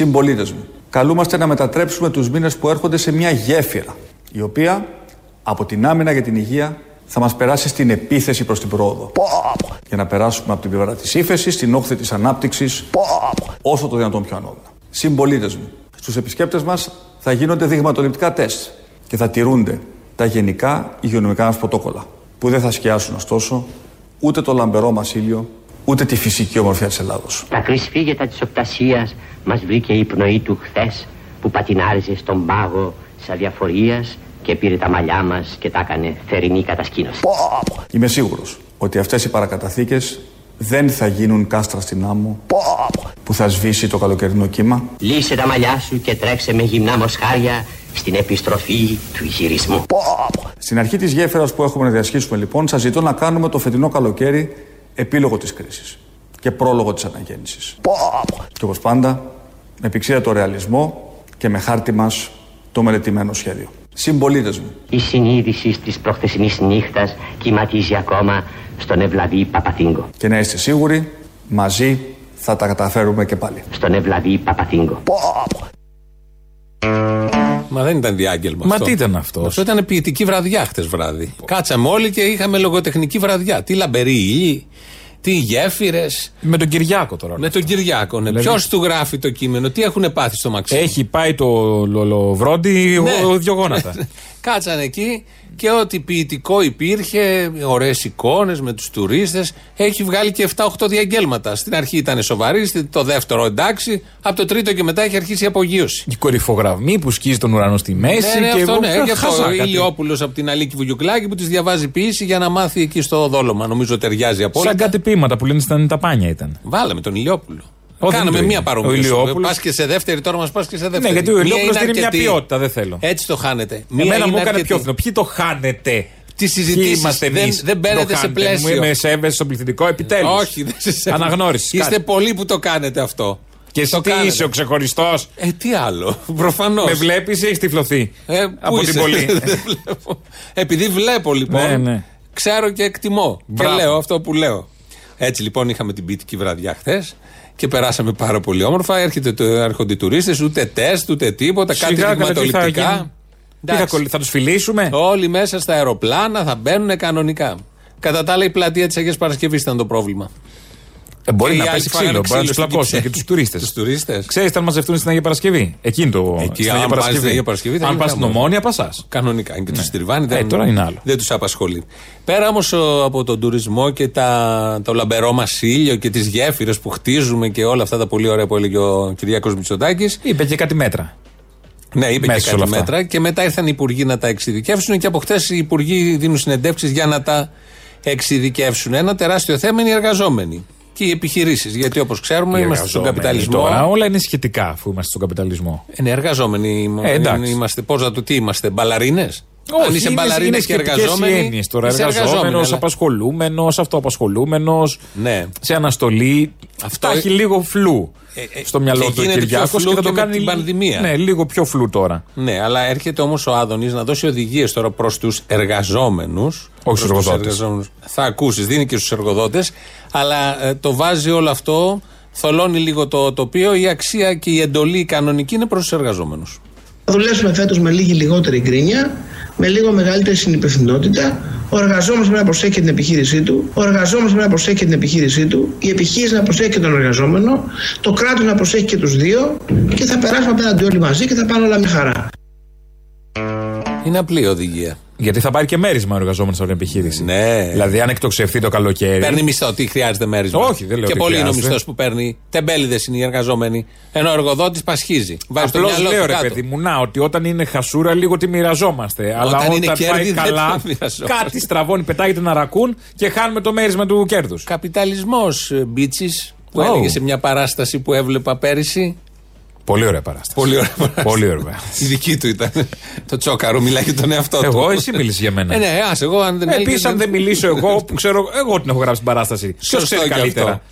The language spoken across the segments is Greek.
Συμπολίτες μου, καλούμαστε να μετατρέψουμε τους μήνες που έρχονται σε μια γέφυρα, η οποία από την άμυνα για την υγεία θα μας περάσει στην επίθεση προς την πρόοδο. Για να περάσουμε από την πλευρά της ύφεσης στην όχθη της ανάπτυξης όσο το δυνατόν πιο ανώδυνα. Συμπολίτες μου, στους επισκέπτες μας θα γίνονται δειγματοληπτικά τεστ και θα τηρούνται τα γενικά υγειονομικά μας πρωτόκολλα. Που δεν θα σκιάσουν ωστόσο ούτε το λαμπερό μας ήλιο, ούτε τη φυσική ομορφιά της Ελλάδος. Τα κρυσφύγετα της οπτασία μας βρήκε η πνοή του χθες που πατινάριζε στον πάγο της αδιαφορίας και πήρε τα μαλλιά μας και τα έκανε θερινή κατασκήνωση. Είμαι σίγουρος ότι αυτές οι παρακαταθήκες δεν θα γίνουν κάστρα στην άμμο που θα σβήσει το καλοκαιρινό κύμα. Λύσε τα μαλλιά σου και τρέξε με γυμνά μοσχάρια στην επιστροφή του γυρισμού. Στην αρχή της γέφυρας που έχουμε να διασχίσουμε λοιπόν, σας ζητώ να κάνουμε το φετινό καλοκαίρι επίλογο της κρίσης και πρόλογο της αναγέννησης. Και όπως πάντα, με πηξία το ρεαλισμό και με χάρτη μας το μελετημένο σχέδιο. Συμπολίτες μου. Η συνείδηση τη προχθεσινής νύχτας κυματίζει ακόμα στον Ευλαβή Παπαθήγκο. Και να είστε σίγουροι, μαζί θα τα καταφέρουμε και πάλι. Στον Ευλαβή Παπαθήγκο. Μα δεν ήταν διάγγελμα Μα αυτό. τι ήταν αυτό. Αυτό ήταν ποιητική βραδιά χτε βράδυ. Κάτσαμε όλοι και είχαμε λογοτεχνική βραδιά. Τι λαμπεροί ήλιοι, τι γέφυρε. Με τον Κυριάκο τώρα. Με τον Κυριάκο. Ναι. Δηλαδή- Ποιο του γράφει το κείμενο, τι έχουν πάθει στο Μαξίμου. Έχει πάει το λολοβρόντι Ναι. ο, δυο γόνατα. Κάτσανε εκεί και ό,τι ποιητικό υπήρχε, ωραίες εικόνες με τους τουρίστες, έχει βγάλει και 7-8 διαγγέλματα. Στην αρχή ήταν σοβαρή, το δεύτερο εντάξει, από το τρίτο και μετά έχει αρχίσει η απογείωση. Η κορυφογραμμή που σκίζει τον ουρανό στη μέση. Ναι, ναι, και αυτό εγώ ναι. Γι' αυτό χαζά ο κάτι. Ηλιόπουλος από την Αλίκη Βουγιουκλάκη που της διαβάζει ποιήση για να μάθει εκεί στο δόλωμα. Νομίζω ταιριάζει απόλυτα. Σαν κάτι ποίηματα που λένε στα τα πάνια ήταν. Βάλαμε τον Ηλιόπουλο. Όχι, δεν Κάναμε το μία είναι. Ο παρομοίωση. Ηλιόπουλος- Πας και σε δεύτερη, τώρα μας πας και σε δεύτερη. Ναι, γιατί ο Μία Ηλιόπουλος είναι δίνει μια αρκετή. ποιότητα, δεν θέλω. Έτσι το χάνετε. Μία Εμένα είναι μου έκανε αρκετή. πιο φθηνό. Ποιοι το χάνετε; Τι συζητήσεις Ποιοι είμαστε δεν- εμείς δεν που μπαίνετε το σε κάνετε. πλαίσιο. Μου είμαι σέβεσαι στο πληθυντικό επιτέλους. Όχι, δεν σε σέβομαι. Αναγνώρισης. Είστε κάτι. πολλοί που το κάνετε αυτό. Και εσύ το τι κάνετε. είσαι ο ξεχωριστός. Ε, τι άλλο. Προφανώς. Με βλέπεις ή έχεις τυφλωθεί. Ε, πού από είσαι; την πολύ; Δεν βλέπω. Επειδή βλέπω λοιπόν, Ναι, ναι. ξέρω και εκτιμώ. Μπράβο. Και λέω αυτό που λέω. Έτσι λοιπόν είχαμε την ποιητική βραδιά χθες και περάσαμε πάρα πολύ όμορφα. Έρχεται, το- έρχονται οι τουρίστε, ούτε τεστ, ούτε τίποτα, κάτι Σιγά, καλά, τι θα γίνει. δειγματοληπτικά. Τι θα, κολλη- θα τους φιλήσουμε; Όλοι μέσα στα αεροπλάνα θα μπαίνουν κανονικά. Κατά τα άλλα, η πλατεία της Αγίας Παρασκευής ήταν το πρόβλημα. Ε, μπορεί Και οι να άλλοι πέσει φάγανε ξύλο, μπορεί να τους στην πλακώσουν Κυψέλη. και τους τουρίστες. Τους τουρίστες. Ξέρεις, αν μαζευτούν στην Αγία Παρασκευή. Εκείνη το. Εκεί, στην αν Αγία πας Παρασκευή. στην Αγία Παρασκευή, θα Αν γίνει πας στην χαμός. Ομόνια, πασά. Κανονικά. Και του τριβάνει. Ε, τώρα είναι άλλο. Δεν τους απασχολεί. Πέρα όμως από τον τουρισμό και τα, το λαμπερό μας ήλιο και τις γέφυρες που χτίζουμε και όλα αυτά τα πολύ ωραία που έλεγε ο Κυριάκος Μητσοτάκης. Είπε και κάτι μέτρα. Ναι, είπε Μέσα και σε κάτι όλα αυτά. μέτρα. Και μετά ήρθαν οι υπουργοί να τα εξειδικεύσουν και από χτε οι υπουργοί δίνουν συνεντεύξεις για να τα εξειδικεύσουν. Ένα τεράστιο θέμα είναι οι εργαζόμενοι και οι επιχειρήσεις. Γιατί όπως ξέρουμε Οι είμαστε στον εργαζόμενοι καπιταλισμό. Τώρα όλα είναι σχετικά αφού είμαστε στον καπιταλισμό. Είναι εργαζόμενοι. είμα- Ε, εντάξει. είμαστε, πώς να το τι είμαστε, μπαλαρίνες; Αν Όχι, είσαι είναι, μπαλαρίνες είναι και σχετικές οι εργαζόμενοι. έννοιες τώρα. είσαι εργαζόμενοι, Εργαζόμενος, αλλά- απασχολούμενος, αυτοαπασχολούμενος. Ναι. Σε αναστολή. Αυτό Αυτό ε- έχει λίγο φλού Ε, ε, στο μυαλό και του ο γίνεται πιο Κυριάκος φλού και θα και το με κάνει. την πανδημία. Ναι, λίγο πιο φλού τώρα. Ναι, αλλά έρχεται όμως ο Άδωνης να δώσει οδηγίες τώρα προς τους εργαζόμενους. στους εργοδότες. Θα ακούσεις, δίνει και στους εργοδότες. Αλλά ε, το βάζει όλο αυτό, θολώνει λίγο το τοπίο. Η αξία και η εντολή κανονική είναι προς τους εργαζόμενους. Θα δουλέψουμε φέτος με λίγη λιγότερη γκρίνια, με λίγο μεγαλύτερη συνυπευθυνότητα. Ο εργαζόμενος πρέπει να προσέχει την επιχείρησή του. Ο εργαζόμενος πρέπει να προσέχει την επιχείρησή του. Η επιχείρηση να προσέχει και τον εργαζόμενο. Το κράτος να προσέχει και τους δύο. Και θα περάσουμε απέναντι όλοι μαζί και θα πάνε όλα μια χαρά. Είναι απλή η οδηγία. Γιατί θα πάρει και μέρισμα ο εργαζόμενος από την επιχείρηση. Ναι. Δηλαδή, αν εκτοξευθεί το καλοκαίρι. Παίρνει μισθό, τι χρειάζεται μέρισμα; Όχι, δεν λέω Και ότι πολύ είναι ο χρειάζεται. μισθός που παίρνει. Τεμπέληδες είναι οι εργαζόμενοι. Ενώ ο εργοδότης πασχίζει. Βάζει το Απλώς μυαλό λέω του ρε κάτω. παιδί μου, να, ότι όταν είναι χασούρα λίγο τη μοιραζόμαστε. αλλά Όταν είναι όταν κέρδη, πάει δεν καλά, τη μοιραζόμαστε. κάτι στραβώνει, πετάγεται ένα ρακούν και χάνουμε το μέρισμα του κέρδους. Καπιταλισμός μπίτσις που Oh. έλεγε σε μια παράσταση που έβλεπα πέρυσι. Πολύ ωραία παράσταση. Πολύ ωραία παράσταση. Πολύ ωραία παράσταση. Η δική του ήταν. το τσόκαρο, μιλάει για τον εαυτό του. Εγώ, εσύ μίλησε για μένα. Ε, ναι, ας, εγώ αν δεν Επίση, έλεγε, αν δεν μιλήσω εγώ, που ξέρω, εγώ την έχω γράψει την παράσταση. Ποιος Σωστό ξέρει και καλύτερα. αυτό.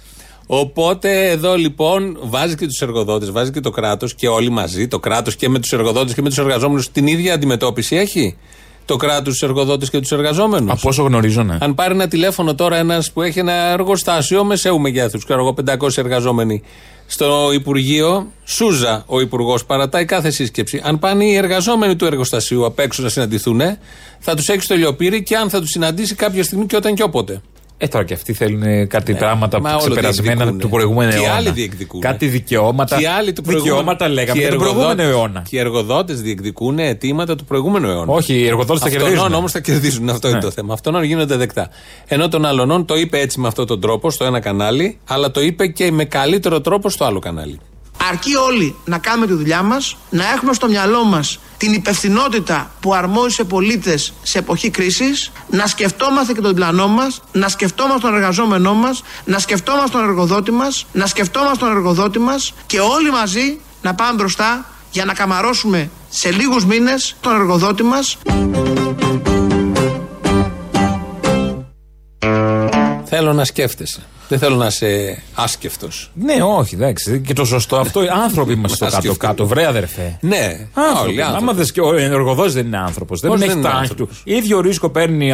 Οπότε εδώ λοιπόν βάζει και τους εργοδότες, βάζει και το κράτος και όλοι μαζί, το κράτος και με τους εργοδότες και με τους εργαζόμενους την ίδια αντιμετώπιση έχει; το κράτος, τους εργοδότες και τους εργαζόμενους; Από όσο γνωρίζω, ναι. Αν πάρει ένα τηλέφωνο τώρα ένας που έχει ένα εργοστάσιο μεσαίου μεγέθους, ξέρω εγώ, 500 εργαζόμενοι, στο Υπουργείο, Σούζα ο Υπουργός παρατάει κάθε σύσκεψη. Αν πάνε οι εργαζόμενοι του εργοστασίου απ' έξω να συναντηθούν, θα τους έχει στο λιοπύρι και αν θα τους συναντήσει κάποια στιγμή και όταν και όποτε. Ε, τώρα και αυτοί θέλουν κάτι Ναι, πράγματα μα που όλο ξεπερασμένα διεκδικούνε. του προηγούμενου Και οι αιώνα. άλλοι διεκδικούνε. Κάτι δικαιώματα. Και οι άλλοι του προηγούμενου. δικαιώματα λέγαμε και οι για τον προηγούμενο εργοδότες- αιώνα. Και οι εργοδότες διεκδικούν αιτήματα του προηγούμενου αιώνα. Όχι, οι εργοδότες θα κερδίζουν. Αυτόν όμως θα κερδίζουν. Αυτό είναι Ναι. το θέμα. Αυτόν γίνονται δεκτά. Ενώ τον άλλον το είπε έτσι με αυτόν τον τρόπο στο ένα κανάλι, αλλά το είπε και με καλύτερο τρόπο στο άλλο κανάλι. Αρκεί όλοι να κάνουμε τη δουλειά μας, να έχουμε στο μυαλό μας την υπευθυνότητα που αρμόζει σε πολίτες σε εποχή κρίσης, να σκεφτόμαστε και τον πλανό μας, να σκεφτόμαστε τον εργαζόμενό μας, να σκεφτόμαστε τον εργοδότη μας, να σκεφτόμαστε τον εργοδότη μας και όλοι μαζί να πάμε μπροστά για να καμαρώσουμε σε λίγους μήνες τον εργοδότη μας Θέλω να σκέφτεσαι. Δεν θέλω να είσαι άσκεφτο. Ναι, όχι, εντάξει. Και το σωστό αυτό. Οι άνθρωποι είμαστε στο Να σκεφτούμε. κάτω-κάτω, βρε αδερφέ. Ναι, Άνθρωποι. όλοι Άμα άνθρωποι. δες και ο εργοδότη δεν είναι άνθρωπος. Δεν Πώς έχει δεν είναι τα άγχη του. άνθρωπος; ίδιο ρίσκο παίρνει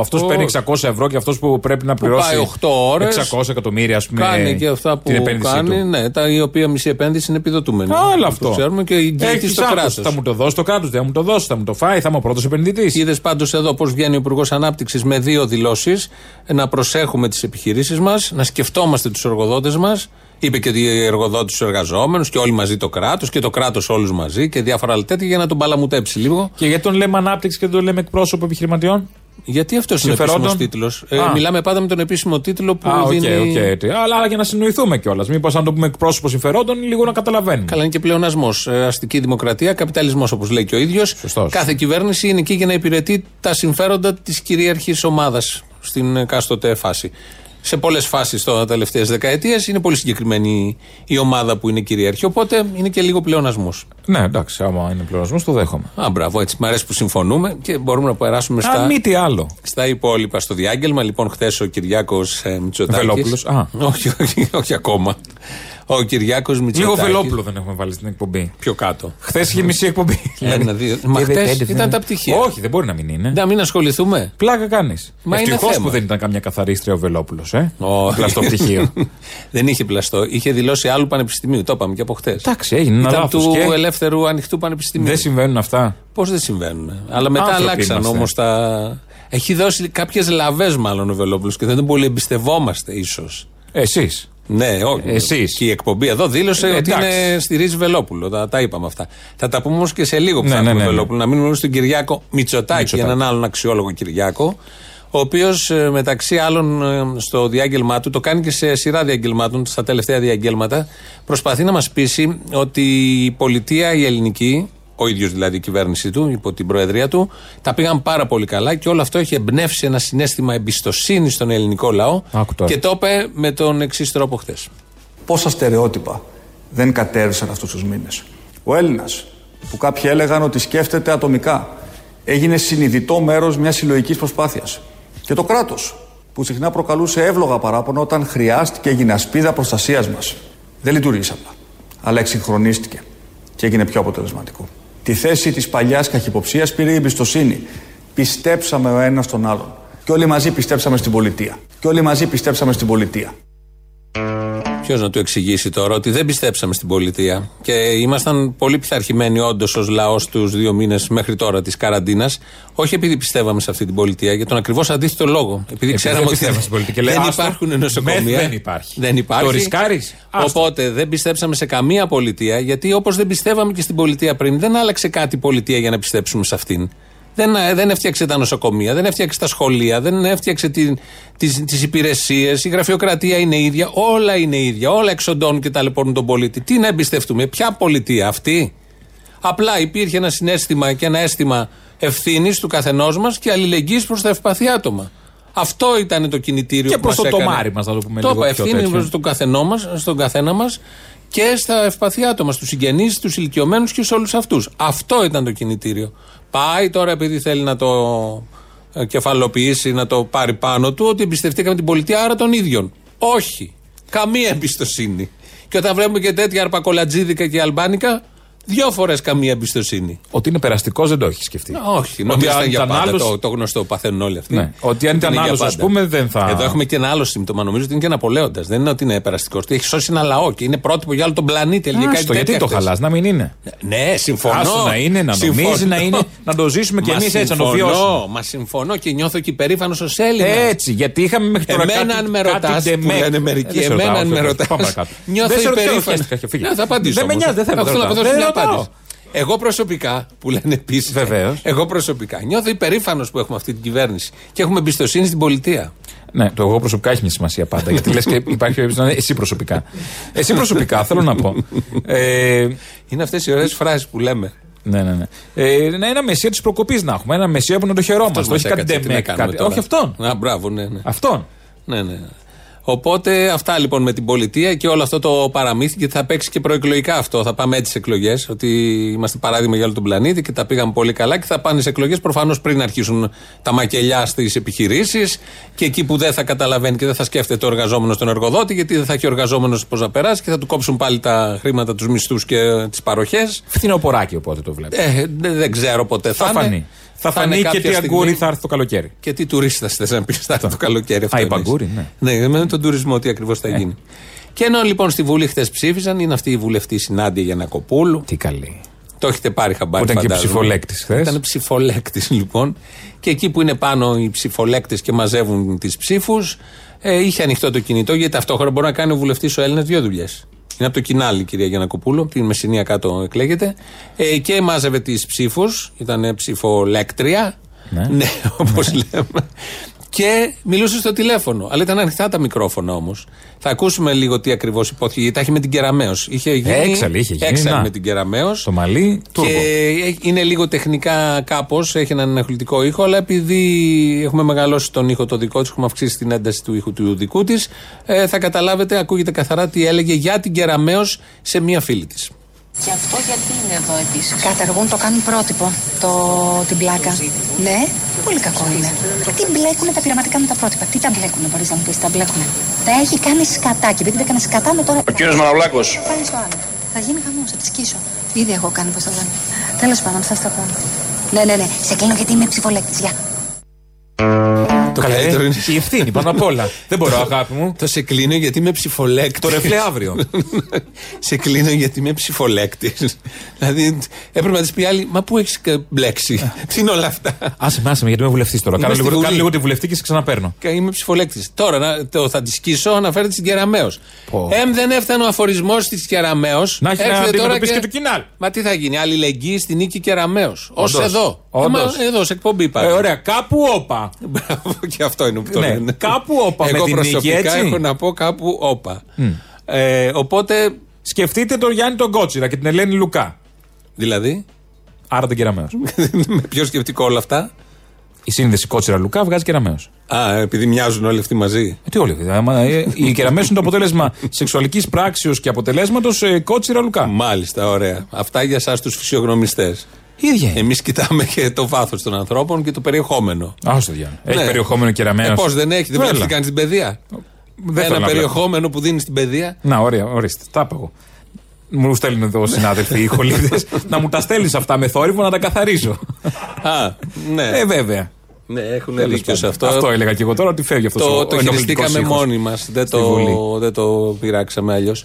αυτός που Ο- παίρνει 600 ευρώ και αυτός που πρέπει να πληρώσει. πάει 8 ώρες, 600 εκατομμύρια, ας πούμε. Κάνει και αυτά που την επένδυσή κάνει, του. ναι, τα, η οποία μισή επένδυση είναι επιδοτούμενη. Άλλο Το αυτό. ξέρουμε και εγγυηθεί Έχεις στο άγχος. κράτος. Θα μου το δώσει το κράτος, δεν θα μου το δώσει, θα μου το φάει, θα είμαι ο πρώτος επενδυτής. Είδες πάντως εδώ πώς βγαίνει ο Υπουργός Ανάπτυξης με δύο δηλώσεις. Να προσέχουμε τις επιχειρήσεις μας, να σκεφτόμαστε τους εργοδότες μας. Είπε και οι εργοδότες τους εργαζόμενους και όλοι μαζί το κράτος και το κράτος όλους μαζί και διάφορα άλλα τέτοια για να τον παλαμουτέψει λίγο. Και γιατί τον λέμε ανάπτυξη και δεν τον λέμε εκπρόσωπο επιχειρηματιών; Γιατί αυτός είναι ο Συμφερόντων; επίσημος τίτλος. Ε, Α. μιλάμε πάντα με τον επίσημο τίτλο που Α, οκ, δίνει. οκ. τι. Αλλά, αλλά για να συνοηθούμε κιόλας. Μήπως αν το πούμε εκπρόσωπο συμφερόντων, λίγο να καταλαβαίνουμε. Καλά, είναι και πλεονασμός. αστική δημοκρατία, καπιταλισμός όπως λέει και ο ίδιος. Σωστός. Κάθε κυβέρνηση είναι εκεί για να υπηρετεί τα συμφέροντα της κυρίαρχη ομάδας στην εκάστοτε φάση. Σε πολλές φάσεις τα τελευταίες δεκαετίες είναι πολύ συγκεκριμένη η ομάδα που είναι κυρίαρχη. Οπότε είναι και λίγο πλεονασμός. Ναι, εντάξει, άμα είναι πλεονασμός, το δέχομαι. Α, μπράβο, έτσι. Μ' αρέσει που συμφωνούμε και μπορούμε να περάσουμε στα, Αν μη τι άλλο. στα υπόλοιπα στο διάγγελμα. Λοιπόν, χθες ο Κυριάκος ε, Μητσοτάκη. Βελόπουλος, α. όχι, όχι, όχι ακόμα. Ο Κυριάκος Μητσοτάκη. Λίγο βελόπουλο δεν έχουμε βάλει στην εκπομπή. Πιο κάτω. Χθες είχε μισή εκπομπή. Ένα, δύο. Μα Ε, χτες πέντε, ήταν δεν- τα πτυχία. Όχι, δεν μπορεί να μην είναι. Να μην ασχοληθούμε. Πλάκα κάνεις. Μα είναι Ευτυχώς θέμα. που δεν ήταν καμιά καθαρίστρια ο Βελόπουλος, ε. Όχι. Πλαστό πτυχίο. Δεν είχε πλαστό. Είχε δηλώσει άλλου πανεπιστημίου. Το είπαμε και από χτε. Εντάξει, έγινε ένα Ήταν λάθος. του Και ελεύθερου ανοιχτού πανεπιστημίου. δεν συμβαίνουν αυτά; Πώς δεν συμβαίνουν. Αλλά μετά Άνθρωποι αλλάξαν είμαστε. όμως τα. Έχει δώσει κάποιες λαβές μάλλον ο Βελόπουλος και δεν τον πολύ εμπιστευόμαστε ίσως. Εσείς. Ναι, όχι. Εσείς. Και η εκπομπή εδώ δήλωσε Ε, ότι εντάξει. είναι στηρίζει Βελόπουλο. Τα, τα είπαμε αυτά. Θα τα πούμε όμως και σε λίγο που Ναι, θα ναι, έχουμε ναι, ναι. Βελόπουλο. Να μείνουμε στον Κυριάκο Μητσοτάκη, Μητσοτάκη. έναν άλλον αξιόλογο Κυριάκο. Ο οποίος μεταξύ άλλων ε, στο διάγγελμά του, το κάνει και σε σειρά διαγγελμάτων, στα τελευταία διαγγέλματα, προσπαθεί να μας πείσει ότι η πολιτεία η ελληνική, ο ίδιος δηλαδή η κυβέρνησή του, υπό την προεδρία του, τα πήγαν πάρα πολύ καλά και όλο αυτό έχει εμπνεύσει ένα συνέστημα εμπιστοσύνης στον ελληνικό λαό. Άκου τώρα. Και το είπε με τον εξής τρόπο χθες. Πόσα στερεότυπα δεν κατέρευσαν αυτούς τους μήνες. Ο Έλληνας, που κάποιοι έλεγαν ότι σκέφτεται ατομικά, έγινε συνειδητό μέρος μιας συλλογικής προσπάθειας. Και το κράτος, που συχνά προκαλούσε εύλογα παράπονα όταν χρειάστηκε έγινε ασπίδα προστασίας μας. Δεν λειτουργήσε απλά, αλλά εξυγχρονίστηκε και έγινε πιο αποτελεσματικό. Τη θέση της παλιάς καχυποψίας πήρε η εμπιστοσύνη. Πιστέψαμε ο ένας τον άλλον. Και όλοι μαζί πιστέψαμε στην πολιτεία. Και όλοι μαζί πιστέψαμε στην πολιτεία. Ποιος να του εξηγήσει τώρα ότι δεν πιστέψαμε στην πολιτεία και ήμασταν πολύ πειθαρχημένοι όντως ως λαός τους δύο μήνες μέχρι τώρα της καραντίνας. Όχι επειδή πιστεύαμε σε αυτή την πολιτεία, για τον ακριβώς αντίθετο λόγο. Επειδή ξέραμε δεν ότι πιστεύαμε στην πολιτεία και λέει, δεν άστο, υπάρχουν νοσοκομεία. μεθ δεν υπάρχει. Δεν υπάρχει. Το ρισκάρεις, άστο. Οπότε δεν πιστέψαμε σε καμία πολιτεία, γιατί όπως δεν πιστεύαμε και στην πολιτεία πριν, δεν άλλαξε κάτι η πολιτεία για να πιστέψουμε σε αυτήν. Δεν, δεν έφτιαξε τα νοσοκομεία, δεν έφτιαξε τα σχολεία, δεν έφτιαξε την, τις, τις υπηρεσίες, η γραφειοκρατία είναι ίδια, όλα είναι ίδια, όλα εξοντώνουν και ταλαιπωρούν τον πολίτη. Τι να εμπιστευτούμε, ποια πολιτεία αυτή; Απλά υπήρχε ένα συνέστημα και ένα αίσθημα ευθύνης του καθενός μας και αλληλεγγύης προς τα ευπαθή άτομα. Αυτό ήταν το κινητήριο Και που προς μας το έκανε. τομάρι μας, να το πούμε το λίγο είπα, πιο ευθύνη τέτοιο. προς τον καθενό μας, στον καθένα μας και στα ευπαθή άτομα, στους συγγενείς, στους ηλικιωμένους και σε όλους αυτούς. Αυτό ήταν το κινητήριο. Πάει τώρα επειδή θέλει να το ε, κεφαλοποιήσει, να το πάρει πάνω του, ότι εμπιστευτήκαμε την πολιτεία, άρα των ίδιων. Όχι. Καμία εμπιστοσύνη. Και όταν βλέπουμε και τέτοια αρπακολατζίδικα και αλμπάνικα, Δύο φορές καμία εμπιστοσύνη. Ότι είναι περαστικός δεν το έχει σκεφτεί. Όχι, νομίζω αν ήταν για ήταν πάντα. άλλος- Το, το γνωστό παθαίνουν όλοι αυτοί. Ναι, ότι αν ήταν Είναι για άλλος, ας πάντα. πούμε, δεν θα- Εδώ έχουμε και ένα άλλο σύμπτωμα. Νομίζω ότι είναι και Ναπολέοντα. Δεν είναι ότι είναι περαστικός. Ότι έχει σώσει ένα λαό και είναι πρότυπο για όλο τον πλανήτη. Έλεγε κάτι Άστο, γιατί τέτοια το χτες. χαλάς, να μην είναι; Ναι, συμφωνώ. Άστο να είναι, να Συμφωνώ. νομίζει, να είναι, να το ζήσουμε κι Μα εμείς έτσι, να το συμφωνώ, βιώσουμε. Μα συμφωνώ και νιώθω και υπερήφανο ως Έλληνας. Έτσι, γιατί είχαμε μέχρι τώρα Εμένα, κάτι, αν με κάτι ρωτάς, που ντεμεκ. λένε Ε, μερικοί, δεν σε εμένα, ρωτάω, αν με όχι, ρωτάς, πάμε παρακάτω. νιώθω Δεν σε ρωτάω, υπερήφανος. χαίρεσαι, φύγε. Ναι, θα απαντήσω. Δεν με όμως. νοιάζει, δεν θέλω, Αφού δεν θέλω να ρωτάω. δώσω Δεν μια ρωτάω. απάντηση. Εγώ προσωπικά, που λένε επίσης. Βεβαίως. Εγώ προσωπικά νιώθω υπερήφανος που έχουμε αυτή την κυβέρνηση και έχουμε εμπιστοσύνη στην πολιτεία. Ναι, το εγώ προσωπικά έχει μια σημασία πάντα. Γιατί λες και υπάρχει περίπτωση να είναι εσύ προσωπικά. Εσύ προσωπικά, θέλω να πω. Ε, Είναι αυτές οι ωραίες φράσεις που λέμε. ναι, ναι, ναι. Ε, να ένα μεσία της προκοπής να έχουμε. Ένα μεσία που να το χαιρόμαστε. Αυτός μας Όχι κάτι έκατσε, τι να ντεμεκ. κάνουμε κάτι- τώρα. Όχι αυτόν. Α, μπράβο, ναι, ναι. Αυτόν. ναι, ναι. Οπότε αυτά λοιπόν με την πολιτεία και όλο αυτό το παραμύθι και θα παίξει και προεκλογικά αυτό. Θα πάμε έτσι σε εκλογές. Ότι είμαστε παράδειγμα για όλο τον πλανήτη και τα πήγαμε πολύ καλά και θα πάνε σε εκλογές προφανώς πριν αρχίσουν τα μακελιά στις επιχειρήσεις και εκεί που δεν θα καταλαβαίνει και δεν θα σκέφτεται ο εργαζόμενος τον εργοδότη, γιατί δεν θα έχει ο εργαζόμενος πώς να περάσει και θα του κόψουν πάλι τα χρήματα, τους μισθούς και τις παροχές. Φθινοποράκι οπότε το βλέπω. Ε, δεν δεν ξέρω ποτέ θα, θα είναι. φανεί. Θα είναι φανεί και κάποια τι στιγμή. αγκούρι θα έρθει το καλοκαίρι. Και τι τουρίστα θες να πεις θα έρθει το καλοκαίρι αυτό. Α, η εννοείς. Παγκούρη, ναι. Ναι, με τον τουρισμό τι ακριβώς θα γίνει. Και ενώ λοιπόν στη Βουλή χθες ψήφισαν, είναι αυτή η βουλευτή Συνάντια Γιανακοπούλου. Τι καλή. Το έχετε πάρει χαμπάρι. Που ήταν και φαντάζομαι. ψηφολέκτης χθες. Ήταν ψηφολέκτης λοιπόν. Και εκεί που είναι πάνω οι ψηφολέκτες και μαζεύουν τις ψήφους, ε, είχε ανοιχτό το κινητό γιατί ταυτόχρονα μπορεί να κάνει ο βουλευτής ο Έλληνας δύο δουλειές. Είναι από το κοινάλι η κυρία Γιανακοπούλου, από την Μεσσηνία κάτω εκλέγεται. Ε, και μάζευε τις ψήφους, ήταν ψηφολέκτρια. Ναι. Ναι, όπως λέμε. Και μιλούσε στο τηλέφωνο. Αλλά ήταν ανοιχτά τα μικρόφωνα όμως. Θα ακούσουμε λίγο τι ακριβώς υπόθηκε. Γιατί τα έχει με την Κεραμαίο. Είχε γίνει. Έξαλλη, είχε γίνει, έξαλλη να. με την Κεραμαίο. Το μαλλί, τούρμπο. Και είναι λίγο τεχνικά κάπως, έχει έναν ενοχλητικό ήχο, αλλά επειδή έχουμε μεγαλώσει τον ήχο το δικό της, έχουμε αυξήσει την ένταση του ήχου του δικού της, ε, θα καταλάβετε, ακούγεται καθαρά τι έλεγε για την Κεραμαίο σε μία φίλη της. Και αυτό γιατί είναι εδώ επίσης. Καταργούν, το κάνουν πρότυπο, το, την πλάκα. Ναι, πολύ κακό είναι. Τι μπλέκουνε τα πειραματικά με τα πρότυπα; Τι τα μπλέκουνε, μπορείς να μου πεις, τα μπλέκουνε; Τα έχει κάνει σκατά και επειδή τα έκανε σκατά με τώρα. Ο κύριος Μαναβλάκος. Πάει στο άλλο. Θα γίνει χαμός, θα τη σκίσω. Ήδη έχω κάνει, πώ το λένε. Τέλος πάντων, θα στα πω. Ναι, ναι, ναι. Σε κλείνω γιατί είμαι ψηφολέκτης. Γεια. Το Καλέ, καλύτερο είναι. η ευθύνη πάνω απ' όλα. Δεν μπορώ, αγάπη μου. Το σε κλείνω γιατί είμαι ψηφολέκτης. Το ρεφλέ αύριο. σε κλείνω γιατί είμαι ψηφολέκτης. δηλαδή έπρεπε να της πει άλλη, Μα πού έχεις μπλέξει. Τι είναι όλα αυτά; Άσε με, άσε με, γιατί είμαι βουλευτής τώρα. Είμαι Κάνω στη λίγο, Βουλή. κάνω λίγο τη βουλευτή και σε ξαναπαίρνω. Και είμαι ψηφολέκτης. Τώρα να, το, θα της σκίσω, αναφέρεται στην Κεραμαίο. Πω. Εμ δεν έφτανε ο αφορισμός της Κεραμαίο. Να έχει να αντιμετωπίσει και το κοινάλ. Μα τι θα γίνει, αλληλεγγύη στην νίκη Κεραμαίο. Ω Όντως. εδώ. Όντως. Ε, μα εδώ, σε εκπομπή Ε, υπάρχει. ωραία, κάπου όπα. Μπράβο, και αυτό είναι που το Ναι, λένε. κάπου όπα με Εγώ την νίκη, προσωπικά έτσι. έχω να πω κάπου όπα. Ε, οπότε, Σκεφτείτε τον Γιάννη τον Κότσιρα και την Ελένη Λουκά. δηλαδή, Άρα τον κεραμαίο. με πιο σκεπτικό όλα αυτά; Η σύνδεση Κότσιρα Λουκά βγάζει κεραμαίο. Α, επειδή μοιάζουν όλοι αυτοί μαζί. Ε, τι όλοι. άμα, ε, Η κεραμαίο είναι το αποτέλεσμα σεξουαλικής πράξεως και αποτελέσματος Κότσιρα Λουκά. Μάλιστα, ωραία. Αυτά για εσάς τους φυσιογνωμιστές. Ίδια. Εμείς κοιτάμε και το βάθος των ανθρώπων και το περιεχόμενο. Α, στο διάλογο. Έχει Ναι. περιεχόμενο κεραμαίο. Ε, Πώς δεν έχει, δεν βλέπει τι κάνει στην παιδεία; Δεν θέλω Ένα να περιεχόμενο που δίνεις στην παιδεία; Να, ωραία, ορίστε. Τα είπα εγώ. Μου στέλνουν εδώ συνάδελφοι οι χολίδες να μου τα στέλνεις αυτά με θόρυβο να τα καθαρίζω. Α, ναι. ε, βέβαια. ναι, έχουν Τέλος δίκιο σε πάντων. αυτό. Αυτό έλεγα και εγώ τώρα ότι φεύγει αυτός Το, ο το ενοχλητικός χειριστήκαμε ήχος. μόνοι μας. Δεν, στη Βουλή. το, δεν το πειράξαμε αλλιώς.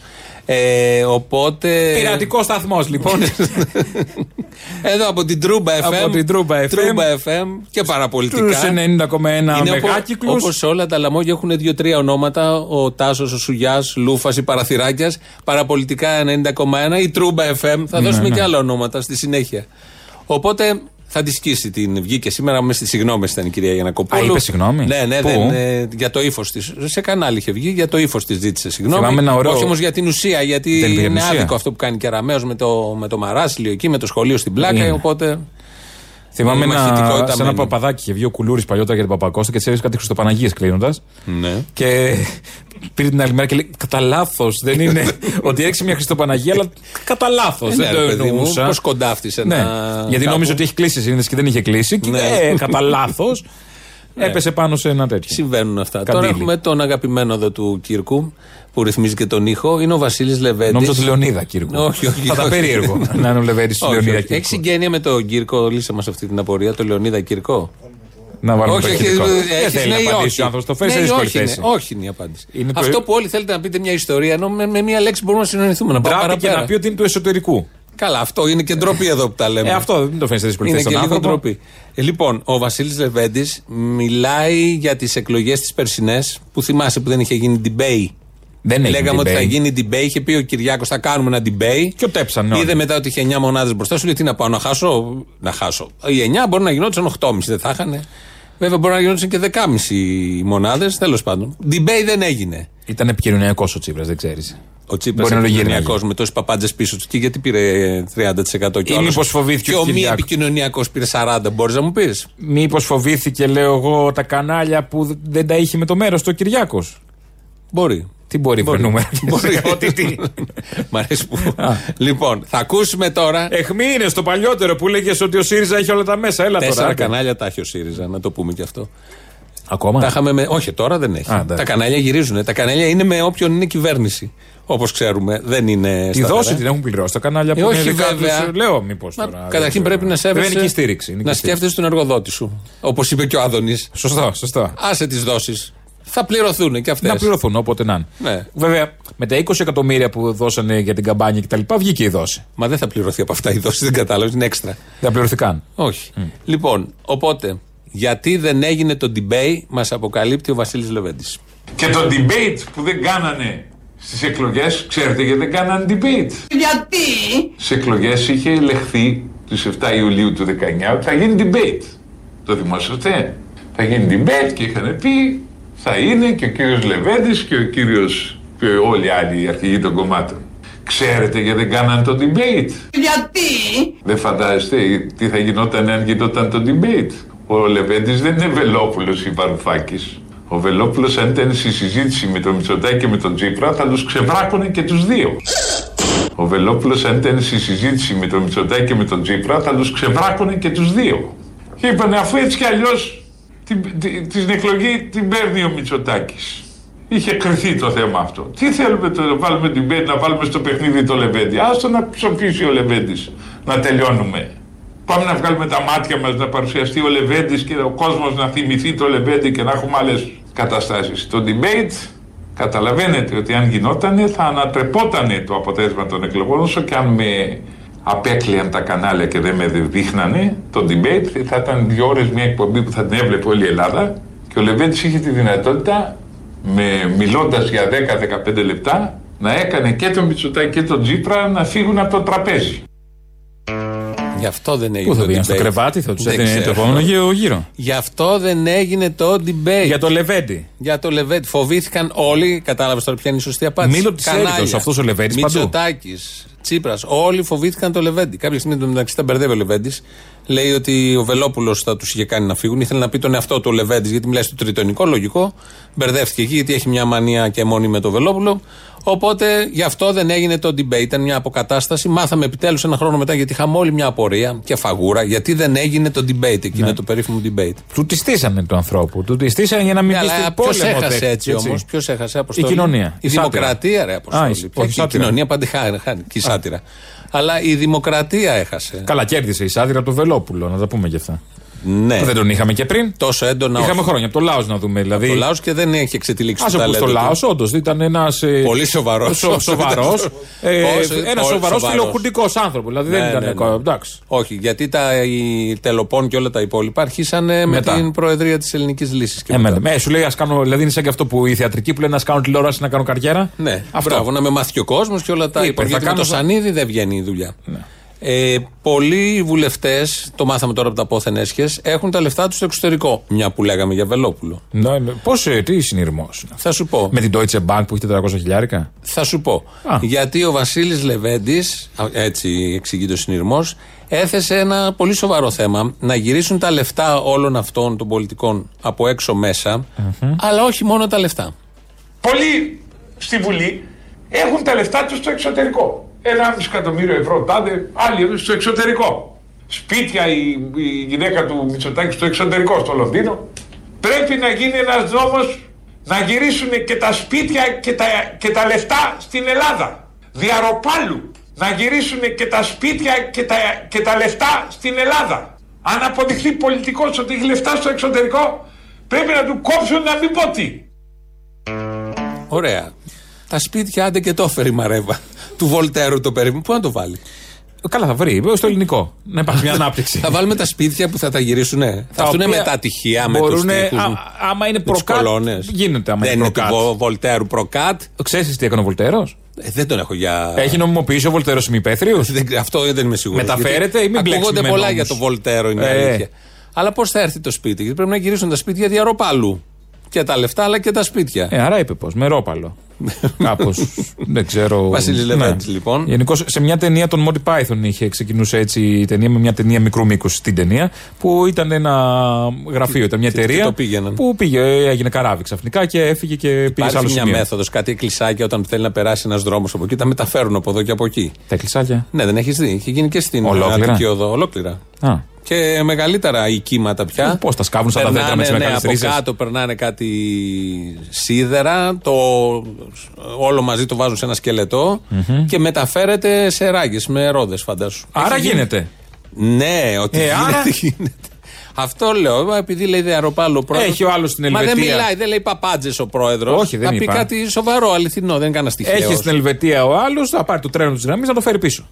Ε, οπότε. Πειρατικό σταθμός λοιπόν. Εδώ από την Τρούμπα FM. Από την Τρούμπα FM. Τρούμπα FM και παραπολιτικά. Τους 90,1 μεγάκυκλους. Όπως όλα τα λαμόγια έχουν δύο-τρία ονόματα. Ο Τάσος, ο Σουγιάς, Λούφας ή Παραθυράκιας. Παραπολιτικά 90,1 ή Τρούμπα FM. Θα δώσουμε ναι. και άλλα ονόματα στη συνέχεια. Οπότε θα τη σκίσει την. Βγήκε σήμερα με στι συγγνώμε ήταν η κυρία Γιανακοπούλου. Α, είπε συγγνώμη; Ναι, ναι, Πού; δεν, ε, για το ύφος της. Σε κανάλι είχε βγει, για το ύφος της ζήτησε συγγνώμη. Θυμάμαι ένα ωραίο- Όχι όμως για την ουσία, γιατί Δεν είπε για την είναι ουσία. άδικο αυτό που κάνει και Ραμαίο με το, με το μαράσιλιο εκεί, με το σχολείο στην πλάκα. Είναι. Οπότε. Θυμάμαι Η ένα, μαχητικότητα σε ένα μένει. παπαδάκι είχε βγει ο Κουλούρης παλιότερα για την Παπακώστα και τη έριξε κάτι Χριστοπαναγίε κλείνοντας. Ναι. Και πήρε την άλλη μέρα και λέει: Κατά λάθος. Δεν είναι ότι έριξε μια Χριστοπαναγία, αλλά κατά λάθος. Ε, δεν ναι, το ρε παιδί μου, εννοούσα. πώς κοντάφτησε Ναι, ένα γιατί κάπου. νόμιζε ότι έχει κλείσει σύνδεση και δεν είχε κλείσει. Και Ναι. ε, κατά λάθος. Έπεσε πάνω σε ένα τέτοιο. Συμβαίνουν αυτά. Καντήλι. Τώρα έχουμε τον αγαπημένο εδώ του Κύρκου που ρυθμίζει και τον ήχο. Είναι ο Βασίλης Λεβέντης. Νόμιζα του Λεωνίδα, Κύρκο. Όχι, όχι. Θα τα όχι. περίεργο να είναι ο Λεβέντης του Όχι, Λεωνίδα όχι. Έχει Κύρκο. συγγένεια με τον Κύρκο, λύσε μας αυτή την απορία, τον Λεωνίδα Κύρκο. Να βάλουμε όχι, το όχι, ηχητικό. ε, Δεν έχεις, θέλει ναι ή να απαντήσει όχι. ο άνθρωπος. Το φέρει Ναι σε ή δύσκολη όχι είναι. θέση. Όχι είναι η απάντηση. Είναι το- Αυτό που όλοι θέλετε να πείτε μια ιστορία, ενώ με, με μια λέξη μπορούμε να συνεννοηθούμε. Να πάμε Ντράπη και παραπέρα. να πει ότι είναι του εσωτερικού. Καλά, αυτό είναι και ντροπή εδώ που τα λέμε. Ε, αυτό δεν το φέρνει σε δύσκολη Είναι θέση και τον λίγο άνθρωπο. ντροπή. Ε, λοιπόν, ο Βασίλης Λεβέντης μιλάει για τις εκλογές τι περσινές που θυμάσαι που δεν είχε γίνει debate. Δεν έγινε Λέγαμε ότι debate. θα γίνει debate. Είχε πει ο Κυριάκος θα κάνουμε ένα debate. Και ο τέψανε όλοι. Είδε μετά ότι είχε 9 μονάδες μπροστά σου. Λέει τι να πάω να χάσω; Να χάσω. Οι 9 μπορεί να γινόντουσαν 8,5 δεν θα είχαν. Βέβαια μπορεί να γινόντουσαν και 10,5 μονάδες. Τέλος πάντων. Debate δεν έγινε. Ήταν επικοινωνιακός ο Τσίπρας, δεν ξέρεις. Ο Τσίπρας Μπορεί να το επικοινωνιακό γυρνάει. με τόσες παπάντζες πίσω του. Και γιατί πήρε 30% και Ή μήπως φοβήθηκε Και ο ο μη Κυριάκος. επικοινωνιακός πήρε 40%. Μπορείς να μου πεις; Μήπως φοβήθηκε, λέω εγώ, τα κανάλια που δεν τα είχε με το μέρος του Κυριάκος; Μπορεί. Τι μπορεί, Μπορεί. βρε νούμερα; Μπορεί. Ό,τι τι. Μ' αρέσει που. λοιπόν, θα ακούσουμε τώρα. Εχμή είναι στο παλιότερο που έλεγε ότι ο ΣΥΡΙΖΑ έχει όλα τα μέσα. Έλα Τέσσερα τώρα. άντε. κανάλια τα έχει ο ΣΥΡΙΖΑ, να το πούμε και αυτό. Ακόμα; Τα είχαμε με... Όχι, τώρα δεν έχει. Α, εντάξει. τα κανάλια γυρίζουν. Τα κανάλια είναι με όποιον είναι κυβέρνηση. Όπως ξέρουμε. Δεν είναι. Τη σταθερά. δόση την έχουν πληρώσει τα κανάλια Ε, που όχι, είναι δικά βέβαια. τους, Λέω, μήπως Μα, τώρα. καταρχήν δεν πρέπει ξέρω. να σέβεσαι. Δεν είναι και η στήριξη. είναι και να η στήριξη. σκέφτεσαι τον εργοδότη σου. Όπως είπε και ο Άδωνης. Σωστό, σωστό. Άσε τις δόσεις. Θα πληρωθούν και αυτές. Να πληρωθούν όποτε να είναι. Ναι. Βέβαια, με τα 20 εκατομμύρια που δώσανε για την καμπάνια κτλ. βγήκε η δόση. Μα δεν θα πληρωθεί από αυτά η δόση, δεν κατάλαβες. Είναι έξτρα. Δεν πληρωθήκαν. Όχι. Λοιπόν, οπότε, γιατί δεν έγινε το debate, μας αποκαλύπτει ο Βασίλης Λεβέντης. Και το debate που δεν κάνανε στις εκλογές, ξέρετε γιατί δεν κάνανε debate. Γιατί; Στις εκλογές είχε ελεχθεί τους 7 Ιουλίου του 19 ότι θα γίνει debate. Το δημόσιοτε. Θα γίνει debate και είχαν πει θα είναι και ο κύριος Λεβέντης και ο κύριος και όλοι οι άλλοι αρχηγοί των κομμάτων. Ξέρετε γιατί δεν κάνανε το debate. Γιατί; Δεν φαντάζεστε τι θα γινόταν αν γινόταν το debate. Ο Λεβέντης δεν είναι Βελόπουλος ή Βαρουφάκης. Ο Βελόπουλος αν ήταν στη συζήτηση με τον Μητσοτάκη και με τον Τσίπρα θα τους ξεβράκωνε και τους δύο. Ο Βελόπουλος αν ήταν στη συζήτηση με τον Μητσοτάκη και με τον Τσίπρα θα τους ξεβράκωνε και τους δύο. Και είπανε αφού έτσι κι αλλιώς την, την, την εκλογή την παίρνει ο Μητσοτάκης. Είχε κρυθεί το θέμα αυτό. Τι θέλουμε το να βάλουμε την πέντε, να βάλουμε στο παιχνίδι το Λεβέντι. Άστο να ψοφήσει ο Λεβέντης, να τελειώνουμε. Πάμε να βγάλουμε τα μάτια μας να παρουσιαστεί ο Λεβέντης και ο κόσμος να θυμηθεί το Λεβέντι και να έχουμε άλλες καταστάσεις. Το debate καταλαβαίνετε ότι αν γινότανε θα ανατρεπότανε το αποτέλεσμα των εκλογών όσο και αν με απέκλειαν τα κανάλια και δεν με δείχνανε το debate θα ήταν δύο ώρες μια εκπομπή που θα την έβλεπε όλη η Ελλάδα και ο Λεβέντης είχε τη δυνατότητα με, μιλώντας για 10-15 λεπτά να έκανε και τον Μητσοτάκη και τον Τζίπρα να φύγουν από το τραπέζι. Γι' αυτό δεν έγινε Πού θα το πήγαν στο debate. κρεβάτι, θα τους Δεν έδινε το ξέρω. επόμενο γύρο. γύρο. Γι' αυτό δεν έγινε το debate. Για το Λεβέντι. Για το Λεβέντι. Φοβήθηκαν όλοι. Κατάλαβες τώρα ποια είναι η σωστή απάντηση. Μήλο της έρητος, αυτός ο Λεβέντης παντού. Μητσοτάκης, Τσίπρας. Όλοι φοβήθηκαν το Λεβέντι. Κάποια στιγμή το μεταξύ τα μπερδεύει ο Λεβέντι. Λέει ότι ο Βελόπουλος θα τους είχε κάνει να φύγουν. Ήθελε να πει τον εαυτό του ο Λεβέντι, γιατί μιλάει στο τριτονικό. Λογικό. Μπερδεύτηκε εκεί, γιατί έχει μια μανία και μόνη με το Βελόπουλο. Οπότε γι' αυτό δεν έγινε το debate. Ήταν μια αποκατάσταση. Μάθαμε επιτέλους ένα χρόνο μετά, γιατί είχαμε όλη μια απορία και φαγούρα, γιατί δεν έγινε το debate, εκείνο Ναι. το περίφημο debate. Του τη στήσανε του ανθρώπου. Του τη στήσανε για να μην Ναι, μπει αλλά στην ποιος πόλεμο. έχασε τέτοιο, έτσι όμως, ποιος έχασε αποστολή. Η κοινωνία. Η, Η σάτυρα. δημοκρατία, ρε Α, αποστολή. η- Ποια- όχι, η η σάτυρα. κοινωνία πάντα χάνει, χάνει. Και η σάτυρα. Αλλά η δημοκρατία έχασε. Καλά, κέρδισε η Σάδυρα από το Βελόπουλο, να τα πούμε και αυτά. Ναι. Δεν τον είχαμε και πριν. Τόσο έντονα. Είχαμε όχι. χρόνια από το Λάος να δούμε. Δηλαδή, Το λαό και δεν έχει εξετυλίξει Α το πούμε στο ταλέντο Λάος, του. όντως ήταν ένας. Πολύ σοβαρός. Σοβαρός. Όσο- Ένα πολύ σοβαρός σοβαρός. φιλοκουντικό άνθρωπος. Δηλαδή δεν Ναι, ήταν. ναι, ναι. Εντάξει. Όχι, γιατί τα, οι τελοπών και όλα τα υπόλοιπα αρχίσανε με Μετά. την προεδρία της ελληνικής λύσης. Ε, με, με, σου λέει, ας κάνω, δηλαδή είναι σαν και αυτό που οι θεατρικοί που λένε να κάνω τηλεόραση να κάνω καριέρα. Ναι, αυτό. Μπράβο, να με μάθει και ο κόσμος και όλα τα Είπε, υπόλοιπα. θα Γιατί με το κάνω Ναι. σανίδι δεν βγαίνει η δουλειά. Ε, πολλοί βουλευτές, το μάθαμε τώρα από τα πόθεν έσχες, έχουν τα λεφτά τους στο εξωτερικό. Μια που λέγαμε για Βελόπουλο. Ναι, ναι. Πώς, ε, τι συνειρμός. Θα σου πω. Με την Deutsche Bank που έχει 400 χιλιάρικα; Θα σου πω. Α. Γιατί ο Βασίλης Λεβέντης, έτσι εξηγεί το συνειρμός, έθεσε ένα πολύ σοβαρό θέμα. Να γυρίσουν τα λεφτά όλων αυτών των πολιτικών από έξω μέσα, αλλά όχι μόνο τα λεφτά. Πολλοί στη Βουλή έχουν τα λεφτά τους στο εξωτερικό. Ένα εκατομμύριο ευρώ τάδε, άλλοι στο εξωτερικό. Σπίτια η, η γυναίκα του Μητσοτάκη στο εξωτερικό, στο Λονδίνο. Πρέπει να γίνει ένας δρόμος να γυρίσουν και τα σπίτια και τα, και τα λεφτά στην Ελλάδα. Διαροπάλου να γυρίσουν και τα σπίτια και τα, και τα λεφτά στην Ελλάδα. Αν αποδειχθεί πολιτικός ότι έχει λεφτά στο εξωτερικό, πρέπει να του κόψουν να μην πω τι. Ωραία. Τα σπίτια άντε και το έφερε η Μαρέβα. Του Βολτέρου το περίπου. Πού να το βάλει; Καλά, θα βρει. Στο ελληνικό. Να υπάρχει μια ανάπτυξη. θα βάλουμε τα σπίτια που θα τα γυρίσουνε. Θα έρθουν με τα τυχεία, με του μπορούνε- τοίχους, α- άμα είναι με τις προκάτ, κολόνες. γίνεται άμα Δεν είναι είναι του προκάτ. Βο- Βολτέρου προκάτ. Ξέρεις τι έκανε ο Βολτέρος; Ε, δεν τον έχω για. Έχει νομιμοποιήσει ο Βολτέρος ημιπέθριο. Δεν- Αυτό δεν είμαι σίγουρος. Μεταφέρεται ή μην μπλέξουμε Ακούγονται με πολλά νόμους; για το Βολτέρο, είναι Ε. αλήθεια. Αλλά πώς θα έρθει το σπίτι, γιατί πρέπει να γυρίσουν τα σπίτια διαρροπάλου. Και τα λεφτά, αλλά και τα σπίτια. Ε, άρα είπε πώ. Με ρόπαλο. Κάπως. δεν ξέρω. Βασίλης Λεβέντης, λοιπόν. Γενικώς σε μια ταινία των Monty Python είχε ξεκινούσε έτσι η ταινία με μια ταινία μικρού μήκου στην ταινία που ήταν ένα γραφείο, ήταν μια και- και εταιρεία το πήγαιναν. που πήγε, έγινε καράβι ξαφνικά και έφυγε και πήγε σε Υπάρχει άλλο μια σημείο. μέθοδος, κάτι εκκλησάκια όταν θέλει να περάσει ένας δρόμος από εκεί, τα μεταφέρουν από εδώ και από εκεί. Τα εκκλησάκια; Ναι, δεν έχεις δει. Είχε γίνει και στην Ολόκληρα; Αττική Οδό. Ολόκληρα. Α, Και μεγαλύτερα οικίματα πια. Πώς τα σκάβουν σαν τα Περνάνε, δέντρα με τι ναι, μεγάλε από ρίζες; κάτω περνάνε κάτι σίδερα, το όλο μαζί το βάζουν σε ένα σκελετό και μεταφέρεται σε ράγες με ρόδες, φαντάσου. Άρα Έχει γίνει- γίνεται; Ναι, ότι Ε, γίνεται, άρα- γίνεται. Αυτό λέω, μα επειδή λέει Αεροπάλο πρόεδρο. Έχει ο άλλος στην Μα δεν Ελβετία. μιλάει, δεν λέει παπάντζες ο πρόεδρος. Όχι, δεν Θα πει είπα. κάτι σοβαρό, αληθινό, δεν κάνα στοιχείο. Έχει στην Ελβετία ο άλλος, θα πάρει το τρένο της γραμμής να το φέρει πίσω.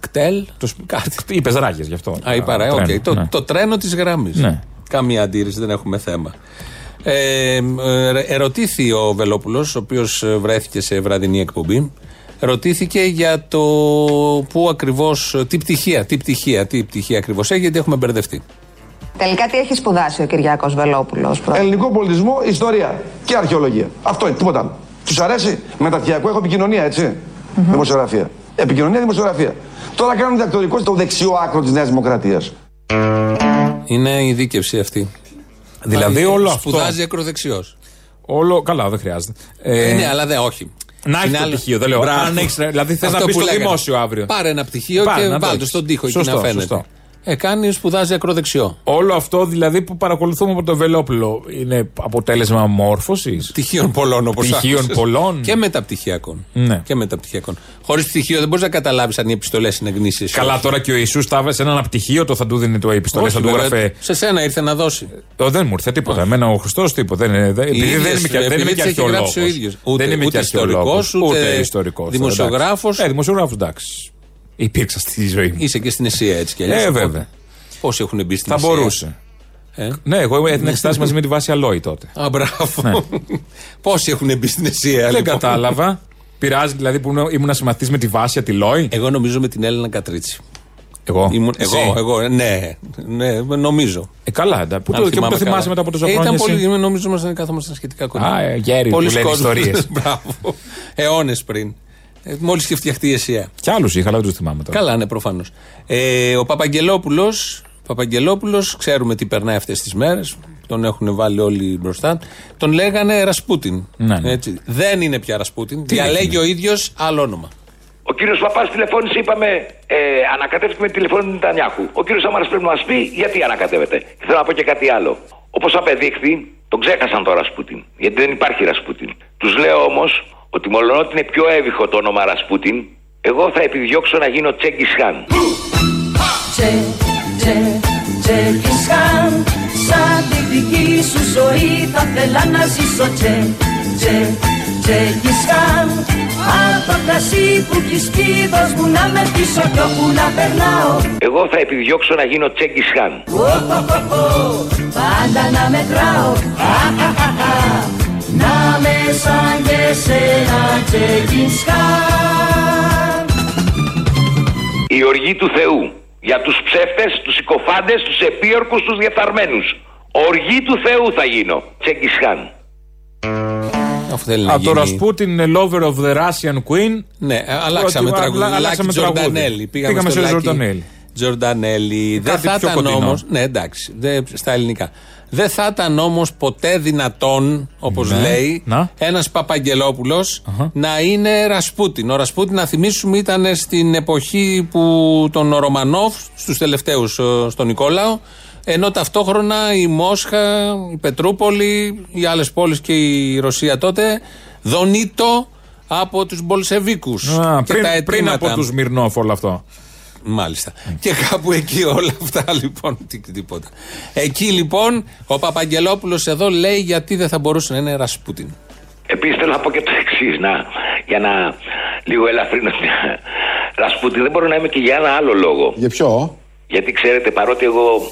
ΚΤΕΛ. Κάτι. Είπες ράγες γι' αυτό. Α, είπα, ρε, οκ. Τρένο, Το, ναι. το τρένο της γραμμής. Ναι. Καμία αντίρρηση, δεν έχουμε θέμα. Ε, ε, ερωτήθη ο Βελόπουλος, ο οποίος βρέθηκε σε βραδινή εκπομπή, ρωτήθηκε για το πού ακριβώς, τι πτυχίο, τι πτυχίο, τι πτυχίο ακριβώς έχει, γιατί έχουμε μπερδευτεί. Τελικά τι έχει σπουδάσει ο Κυριάκος Βελόπουλος. πρόεδρε; Ελληνικό πολιτισμό, ιστορία και αρχαιολογία. Αυτό είναι, τίποτα άλλο. Τους αρέσει; Μεταπτυχιακό έχω επικοινωνία, έτσι. Δημοσιογραφία. Επικοινωνία, δημοσιογραφία. Τώρα κάνουν διδακτορικό στο δεξιό άκρο της Νέας Δημοκρατίας. Είναι η δίκευση αυτή. Δηλαδή όλο αυτό. Σπουδάζει ακροδεξιός. Όλο. Καλά, δεν χρειάζεται. Ε, Ε, ναι, αλλά δεν, όχι. Να έχει Είναι το άλλο- πτυχίο, δεν λέω. Μπράβο. Αν έχεις, δηλαδή θες Αυτό να μπει που στο λέγανε. δημόσιο αύριο. Πάρε ένα πτυχίο Πάρε, και να το βάλτε έχεις. στον τοίχο εκεί Σωστό, να φαίνεται. σωστό. Ε, κάνει, σπουδάζει ακροδεξιό. Όλο αυτό δηλαδή που παρακολουθούμε από το Βελόπουλο είναι αποτέλεσμα μόρφωσης; Πτυχίων πολλών όπως Πτυχίων πολλών. Και μεταπτυχιακών. Ναι. Και μεταπτυχιακών. Χωρίς πτυχίο δεν μπορείς να καταλάβεις αν οι επιστολές είναι γνήσιες. Καλά, τώρα και ο Ιησούς τα έβασε σε έναν απτυχίο, το θα του δίνει το επιστολές, θα του γράφε. Σε σένα ήρθε να δώσει. Ω, δεν μου ήρθε τίποτα. Εμένα ο Χριστός τίποτα. Δεν, είναι- δεν, επειδή ίδιες, δεν είμαι και, δεν επειδή είμαι και τις έχει αρχαιολόγο. γράψει ο ίδιος. Ούτε- Δεν είμαι ούτε και αρχαιολόγος. ιστορικός, ούτε ιστορικός. δημοσιογράφος. Ε, δημοσιογράφος, εντάξει. Υπήρξα στη ζωή μου. Είσαι και στην Εσία έτσι κι αλλιώς. Ε, βέβαια. Πόσοι έχουν μπει στην Θα Εσία. μπορούσε. Ε; Ναι, εγώ έδινα εξετάσει μαζί με τη βάση Αλόη τότε. Α, μπράβο. Πόσοι έχουν μπει στην Εσία, Ναι. Δεν λοιπόν; κατάλαβα. Πειράζει δηλαδή που ήμουν- ήμουν συμμαθητή με τη Βάσια τη Λόη. Εγώ νομίζω με την Έλληνα Κατρίτσι. Εγώ. Ήμουν, Εσύ; εγώ, εγώ, ε, ναι, ναι, νομίζω. Ε, καλά, εντά, Πού Αν το, και πού θυμάμαι το θυμάσαι καλά. μετά από τόσα Ε, χρόνια. Ήταν εσύ; πολύ, νομίζω ήμασταν κάθομασταν σχετικά κοντά. Α, ε, γέροι που Πολλοί λένε κόσμος. ιστορίες. Μπράβο. Αιώνες πριν. Ε, Μόλις και φτιαχτεί η Εσία. Κι άλλους είχα, αλλά δεν τους θυμάμαι τώρα. Καλά, ναι, προφανώς. Ε, ο Παπαγγελόπουλος, Παπαγγελόπουλος, ξέρουμε τι περνάει αυτές τις μέρες. Τον έχουν βάλει όλοι μπροστά. Τον λέγανε Ρασπούτιν. Ναι, ναι. Έτσι. Δεν είναι πια Ρασπούτιν. Τι Διαλέγει έγινε; ο ίδιος άλλο όνομα. Ο κύριος Παπάς τηλεφώνησε, είπαμε, ε, ανακατεύτηκε με τηλεφώνη του Νετανιάχου. Ο κύριος Σαμάρα πρέπει να μας πει γιατί ανακατεύεται. Και θέλω να πω και κάτι άλλο. Όπως απεδείχθη, τον ξέχασαν το Ρασπούτιν. Γιατί δεν υπάρχει Ρασπούτιν. Τους λέω όμως ότι μολονότι είναι πιο εύηχο το όνομα Ρασπούτιν, εγώ θα επιδιώξω να γίνω Τσέγκη Χάν. Τσε, τσε, Τσέκις Χάν Σαν τη δική σου ζωή θα θέλα να ζήσω Τσε, τσε, Τσέκις Χάν Από το κρασί που κισκίδος μου να με πίσω κι όπου να περνάω Εγώ θα επιδιώξω να γίνω Τσέγκη Χάν. Ω, ω, ω, ω, Πάντα να μετράω Αχαχαχα. Να με σαν και σένα Τσέκις Χάν Η οργή του Θεού για τους ψεύτες, τους συκοφάντες, τους επίορκους, τους διεφθαρμένους. Οργή του Θεού θα γίνω. Τσέγκης Χάν. Αυτό θέλει να Από το γίνει. Ρασπούτιν είναι lover of the Russian Queen. Ναι, ε, αλλάξαμε Ότι- τραγούδι. αλλα- αλλάξαμε Λάκη τραγούδι. Τζορντανέλη. Πήγαμε, Πήγαμε στο σε Λάκη Τζορντανέλη. Τζορντανέλη. Δεν Κάτι θα πιο ήταν κοντινός. όμω. Ναι, εντάξει. Δεν, στα ελληνικά. Δεν θα ήταν όμως ποτέ δυνατόν, όπως Ναι. λέει, Να. ένας Παπαγγελόπουλος να είναι Ρασπούτιν. Ο Ρασπούτιν, να θυμίσουμε, ήταν στην εποχή που τον Ρωμανόφ, στους τελευταίους στον Νικόλαο, Ενώ ταυτόχρονα η Μόσχα, η Πετρούπολη, οι άλλες πόλεις και η Ρωσία τότε δονείτο από τους Μπολσεβίκους. Α, και πριν, τα πριν αιτήματα. από τους Ρωμανόφ όλο αυτό. Μάλιστα. Και κάπου εκεί όλα αυτά λοιπόν. τι- Τίποτα. Εκεί λοιπόν ο Παπαγγελόπουλος εδώ λέει γιατί δεν θα μπορούσε να είναι Ρασπούτιν. Επίσης θέλω να πω και το εξής, να, για να λίγο ελαφρύνω την Ρασπούτιν. Δεν μπορώ να είμαι και για ένα άλλο λόγο. Για ποιο; Γιατί ξέρετε, παρότι εγώ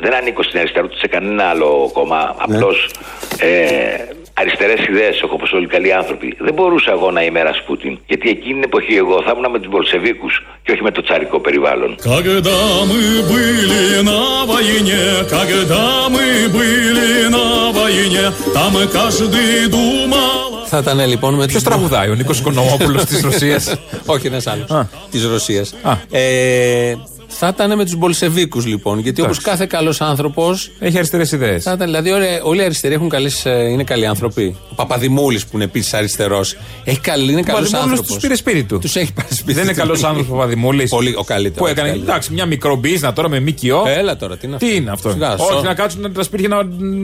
δεν ανήκω στην αριστερά ούτε σε κανένα άλλο κόμμα, απλώς ε, αριστερέ ιδέε έχω όπω όλοι οι καλοί άνθρωποι. Δεν μπορούσα εγώ να είμαι Ρασπούτιν. Γιατί εκείνη την εποχή εγώ θα ήμουν με του Μπολσεβίκου και όχι με το τσαρικό περιβάλλον. Когда мы были на войне, когда мы были на войне, там каждый думал... Θα ήταν λοιπόν με Ποιο τους- τραγουδάει, ο Νίκο Οικονομόπουλο τη Ρωσία. Όχι, ένα άλλο. Τη Ρωσία. Ε, θα ήταν με τους Μπολσεβίκους λοιπόν. Γιατί όπως Εντάξει. κάθε καλός άνθρωπο. Έχει αριστερές ιδέες. Θα ήταν, δηλαδή όλοι, όλοι οι αριστεροί έχουν καλές, ε, είναι καλοί άνθρωποι. Ο Παπαδημούλης που είναι επίσης αριστερός. Έχει καλή, είναι καλός Παπαδημούλης άνθρωπος. τους πήρε σπίτι του. Τους έχει πάρει σπίτι Δεν είναι του. καλός άνθρωπος ο Παπαδημούλης. Πολύ ο καλύτερος. Που έκανε, εντάξει, μια μικρομπίζνα τώρα με ΜΚΟ. Έλα τώρα, τι είναι αυτό; Τι είναι αυτό; Σιγά, Όχι σο- να κάτσουν τα σπίτια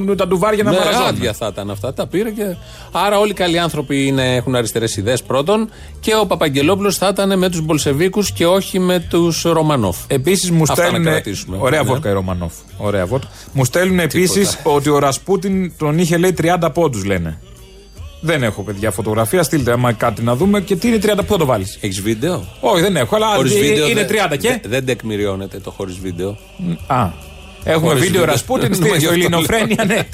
να τα ντουβάρια να ναι, μαραζώνουν. άδεια θα ήταν αυτά. Τα πήρε και. Άρα όλοι οι καλοί άνθρωποι είναι, έχουν αριστερές ιδέες πρώτον. Και ο Παπαγγελόπουλος θα ήταν με τους Μπολσεβίκους και όχι με τους Ρωμανόφ. Επίσης μου Αυτά να στέλνουν. κρατήσουμε. Ωραία Ναι. βότκα η Ρωμανόφ. Ωραία βότκα. Μου στέλνουν επίσης ότι ο Ρασπούτιν τον είχε λέει 30 πόντους λένε. Δεν έχω παιδιά φωτογραφία. Στείλτε άμα κάτι να δούμε. Και τι είναι 30 πόντου το βάλεις; Έχεις βίντεο; Όχι, δεν έχω, αλλά Χωρίς ε, βίντεο είναι δεν- 30 και; δεν- Δεν τεκμηριώνεται το χωρίς βίντεο. Α. Έχουμε Χωρίς βίντεο Ρασπούτιν Ναι, στη γι' αυτό στο Ελληνοφρένια, λέω. ναι.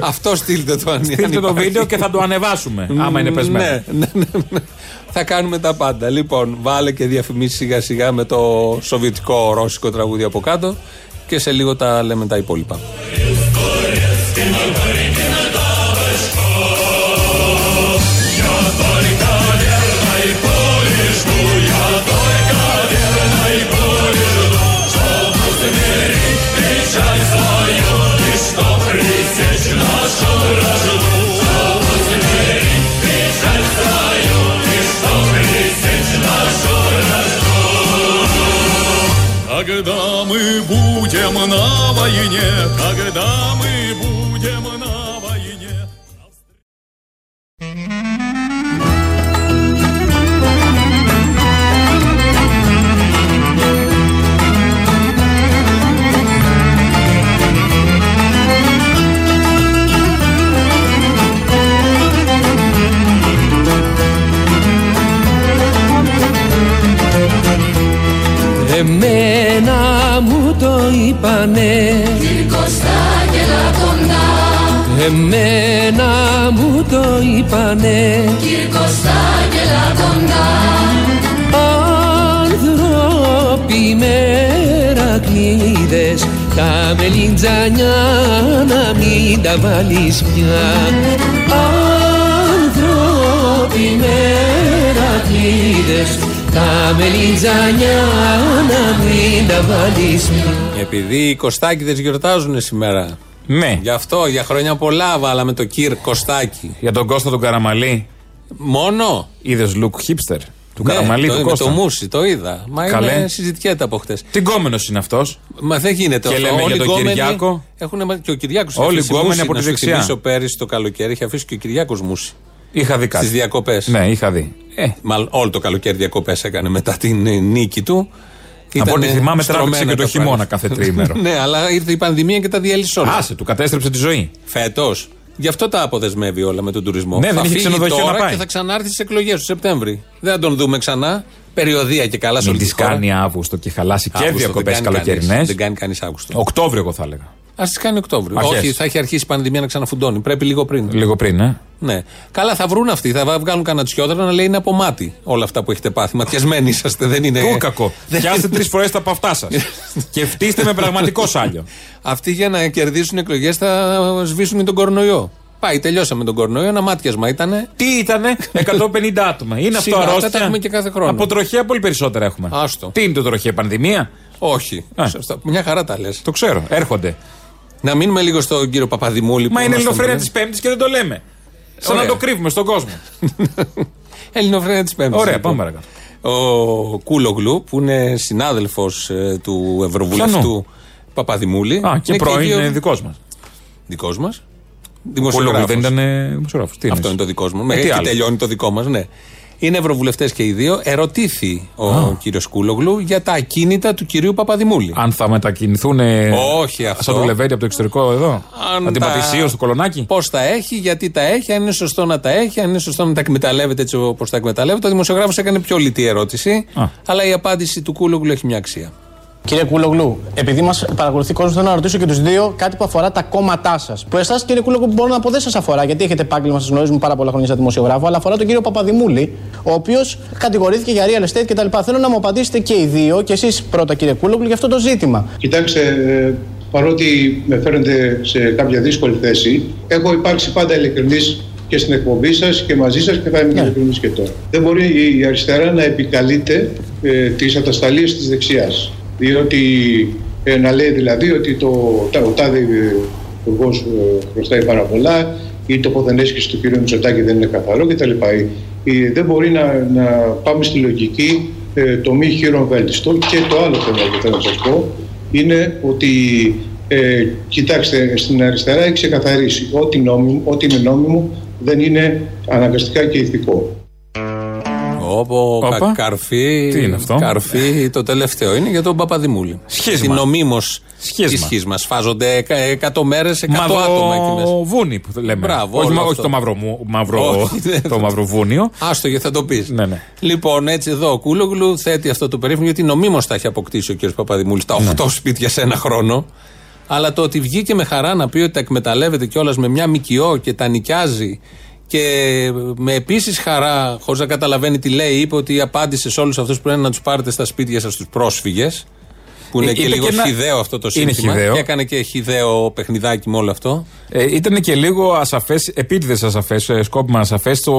Αυτό στείλτε το αν Στείλτε αν το υπάρχει. βίντεο και θα το ανεβάσουμε. Άμα είναι πεσμένο. Ναι, ναι, ναι, ναι. Θα κάνουμε τα πάντα. Λοιπόν, βάλε και διαφημίσεις σιγά σιγά με το σοβιετικό ρώσικο τραγούδι από κάτω και σε λίγο τα λέμε τα υπόλοιπα. На войне, когда το είπανε Κυρκοστάγελα κοντά Εμένα μου το είπανε. Κυρκοστάγελα κοντά Άνθρωποι μερακλείδες Τα μελιτζανιά να μην τα βάλεις πια. Άνθρωποι μερακλείδες Τα μελιτζανιά να μην τα βάλεις πια Επειδή οι Κωστάκηδες γιορτάζουν σήμερα. Ναι. Γι' αυτό για χρόνια πολλά βάλαμε το κυρ Κωστάκη. Για τον Κώστα τον Καραμαλή. Μόνο. Είδες look hipster. Του Ναι, Καραμαλή το, του με Κώστα; το μουσι, το είδα. Μα Καλέ. είναι συζητιέται από χτες. Τι γκόμενος είναι αυτός; Μα δεν γίνεται Και αυτό. λέμε Όλοι για τον γκόμενοι Κυριάκο. Έχουν, και ο Κυριάκος Όλοι γκόμενοι από τη να σου δεξιά. θυμίσω πέρυσι το καλοκαίρι είχε αφήσει και ο Κυριάκος μουσι. Είχα δει κάτι. Στις διακοπές. Ναι, είχα δει. Ε, μάλλον όλο το καλοκαίρι διακοπές έκανε μετά την ε, νίκη του. Από ό,τι Ήτανε θυμάμαι, στρωμένα τράβηξε και το τα χειμώνα πράγματα. κάθε τρίμερο. ναι, αλλά ήρθε η πανδημία και τα διέλυσε όλα. Άσε, του κατέστρεψε τη ζωή. Φέτος. Γι' αυτό τα αποδεσμεύει όλα με τον τουρισμό. Ναι, δεν θα είχε φύγει ξενοδοχείο τώρα να πάει. και θα ξανάρθει στις εκλογές του Σεπτέμβρη. Δεν θα τον δούμε ξανά. Περιοδία και καλά σε Μην όλη τι τη χώρα. κάνει Αύγουστο και χαλάσει και Αύγουστο δεν διακοπές κάνει κανείς. καλοκαιρινές. Δεν κάνει κανείς Αύγουστο. Οκτώβριο, εγώ θα έλεγα. Α τις κάνει Οκτώβριο. Αρχές. Όχι, θα έχει αρχίσει η πανδημία να ξαναφουντώνει. Πρέπει λίγο πριν. Λίγο πριν, ε. Ναι. Καλά, θα βρουν αυτοί. Θα βγάλουν κανένα τσιόδρα να λέει είναι από μάτι όλα αυτά που έχετε πάθει. Ματιασμένοι είσαστε, δεν είναι. Του κακό. Πιάστε τρεις φορές τα παυτά σας. και φτύστε με πραγματικό σάλιο. Αυτοί για να κερδίσουν εκλογές θα σβήσουν τον κορονοϊό. Πάει, τελειώσαμε τον κορονοϊό. Ένα μάτιασμα ήταν. Τι ήτανε, 150 άτομα. Είναι αυτό Σιγά, αυτά αρρώστια; τα έχουμε και κάθε χρόνο. Από τροχέα πολύ περισσότερα έχουμε. Άστο. Τι είναι το τροχέα, πανδημία; Όχι. Ε. Σωστά. Μια χαρά τα λες. Το ξέρω, έρχονται. Να μείνουμε λίγο στον κύριο Παπαδημούλη. που Μα είναι μας τον ελληνοφρένια λένε. της Πέμπτης και δεν το λέμε. Σαν Ωραία. να το κρύβουμε στον κόσμο. Ελληνοφρένια της Πέμπτης. Ωραία, πάμε παρακάτω. Ο Κούλογλου, που είναι συνάδελφος του Ευρωβουλευτού. Ποιανού; Παπαδημούλη. Α, και Είναι πρώην δύο- είναι δικός μας. Δικός μας; Δημοσιογράφος. Δεν ήταν δημοσιογράφος. Αυτό είναι το δικό μου. Ε, Μέχρι τι εκεί άλλο; τελειώνει το δικό μας, ναι. Είναι ευρωβουλευτές και οι δύο. Ερωτήθη ο κύριος Κούλογλου για τα ακίνητα του κυρίου Παπαδημούλη. Αν θα μετακινηθούν. Όχι αυτό. Σαν το Λεβέντι από το εξωτερικό εδώ; Αν Αντιπατησίω τα- στο κολονάκι. Πώς τα έχει, γιατί τα έχει, αν είναι σωστό να τα έχει, αν είναι σωστό να τα εκμεταλλεύεται έτσι όπως τα εκμεταλλεύεται. Ο δημοσιογράφος έκανε πιο λιτή ερώτηση, αλλά η απάντηση του Κούλογλου έχει μια αξία. Κύριε Κούλογλου, επειδή μας παρακολουθεί κόσμος, θέλω να ρωτήσω και τους δύο κάτι που αφορά τα κόμματά σας. Που εσάς, κύριε Κούλογλου, μπορώ να πω δεν σας αφορά, γιατί έχετε επάγγελμα, σας γνωρίζουμε πάρα πολλά χρόνια σαν δημοσιογράφο, αλλά αφορά τον κύριο Παπαδημούλη, ο οποίος κατηγορήθηκε για real estate κτλ. Θέλω να μου απαντήσετε και οι δύο, και εσείς πρώτα, κύριε Κούλογλου, για αυτό το ζήτημα. Κοιτάξτε, ε, παρότι με φέρνετε σε κάποια δύσκολη θέση, έχω υπάρξει πάντα ειλικρινής και στην εκπομπή σας και μαζί σας και θα είμαι ειλικρινής και τώρα. Δεν μπορεί η αριστερά να επικαλείται ε, τις ατασταλίες της δεξιάς. Διότι ε, να λέει δηλαδή ότι το, τα- ο τάδε υπουργό χρωστάει πάρα πολλά ή το ποδενέσκηση του κ. Μητσοτάκη δεν είναι καθαρό κτλ. Ε, ε, δεν μπορεί να, να πάμε στη λογική ε, το μη χείρον βέλτιστο. Και το άλλο θέμα που θέλω να σας πω είναι ότι ε, κοιτάξτε, στην αριστερά έχει ξεκαθαρίσει ό,τι, νόμιμο, ό,τι είναι νόμιμο δεν είναι αναγκαστικά και ηθικό. Όπω Όπα. καρφί. Τι είναι αυτό; Καρφί, το τελευταίο είναι για τον Παπαδημούλη. Σχίσμα. Την νομίμως Σχίσμα. σχίσμα. σχίσμα. Σφάζονται εκα- εκατό μέρες, εκατό άτομα εκεί μέσα. Μαυροβούνι που λέμε. Μπράβο, όχι, όλο μα- όχι αυτό. το μαύρο, μου- μαύρο, Όχι, δεν- το μαυροβούνιο. Άστο γιατί θα το πεις. Ναι, ναι. Λοιπόν, έτσι εδώ ο Κούλογλου θέτει αυτό το περίφημο γιατί νομίμως τα έχει αποκτήσει ο κ. Παπαδημούλης τα Ναι. 8 σπίτια σε ένα χρόνο. Αλλά το ότι βγήκε με χαρά να πει ότι τα εκμεταλλεύεται κιόλας με μια μικιό και τα νοικιάζει και με επίσης χαρά, χωρίς να καταλαβαίνει τι λέει, είπε ότι απάντησε σε όλους αυτούς που πρέπει να τους πάρετε στα σπίτια σας τους πρόσφυγες. Που είναι Ε, και είπε λίγο και ένα- χιδαίο αυτό το Είναι σύνθημα. χυδαίο. Και έκανε και χιδαίο παιχνιδάκι με όλο αυτό. Ε, ήταν και λίγο ασαφές, επίτηδες ασαφές, σκόπιμα ασαφές το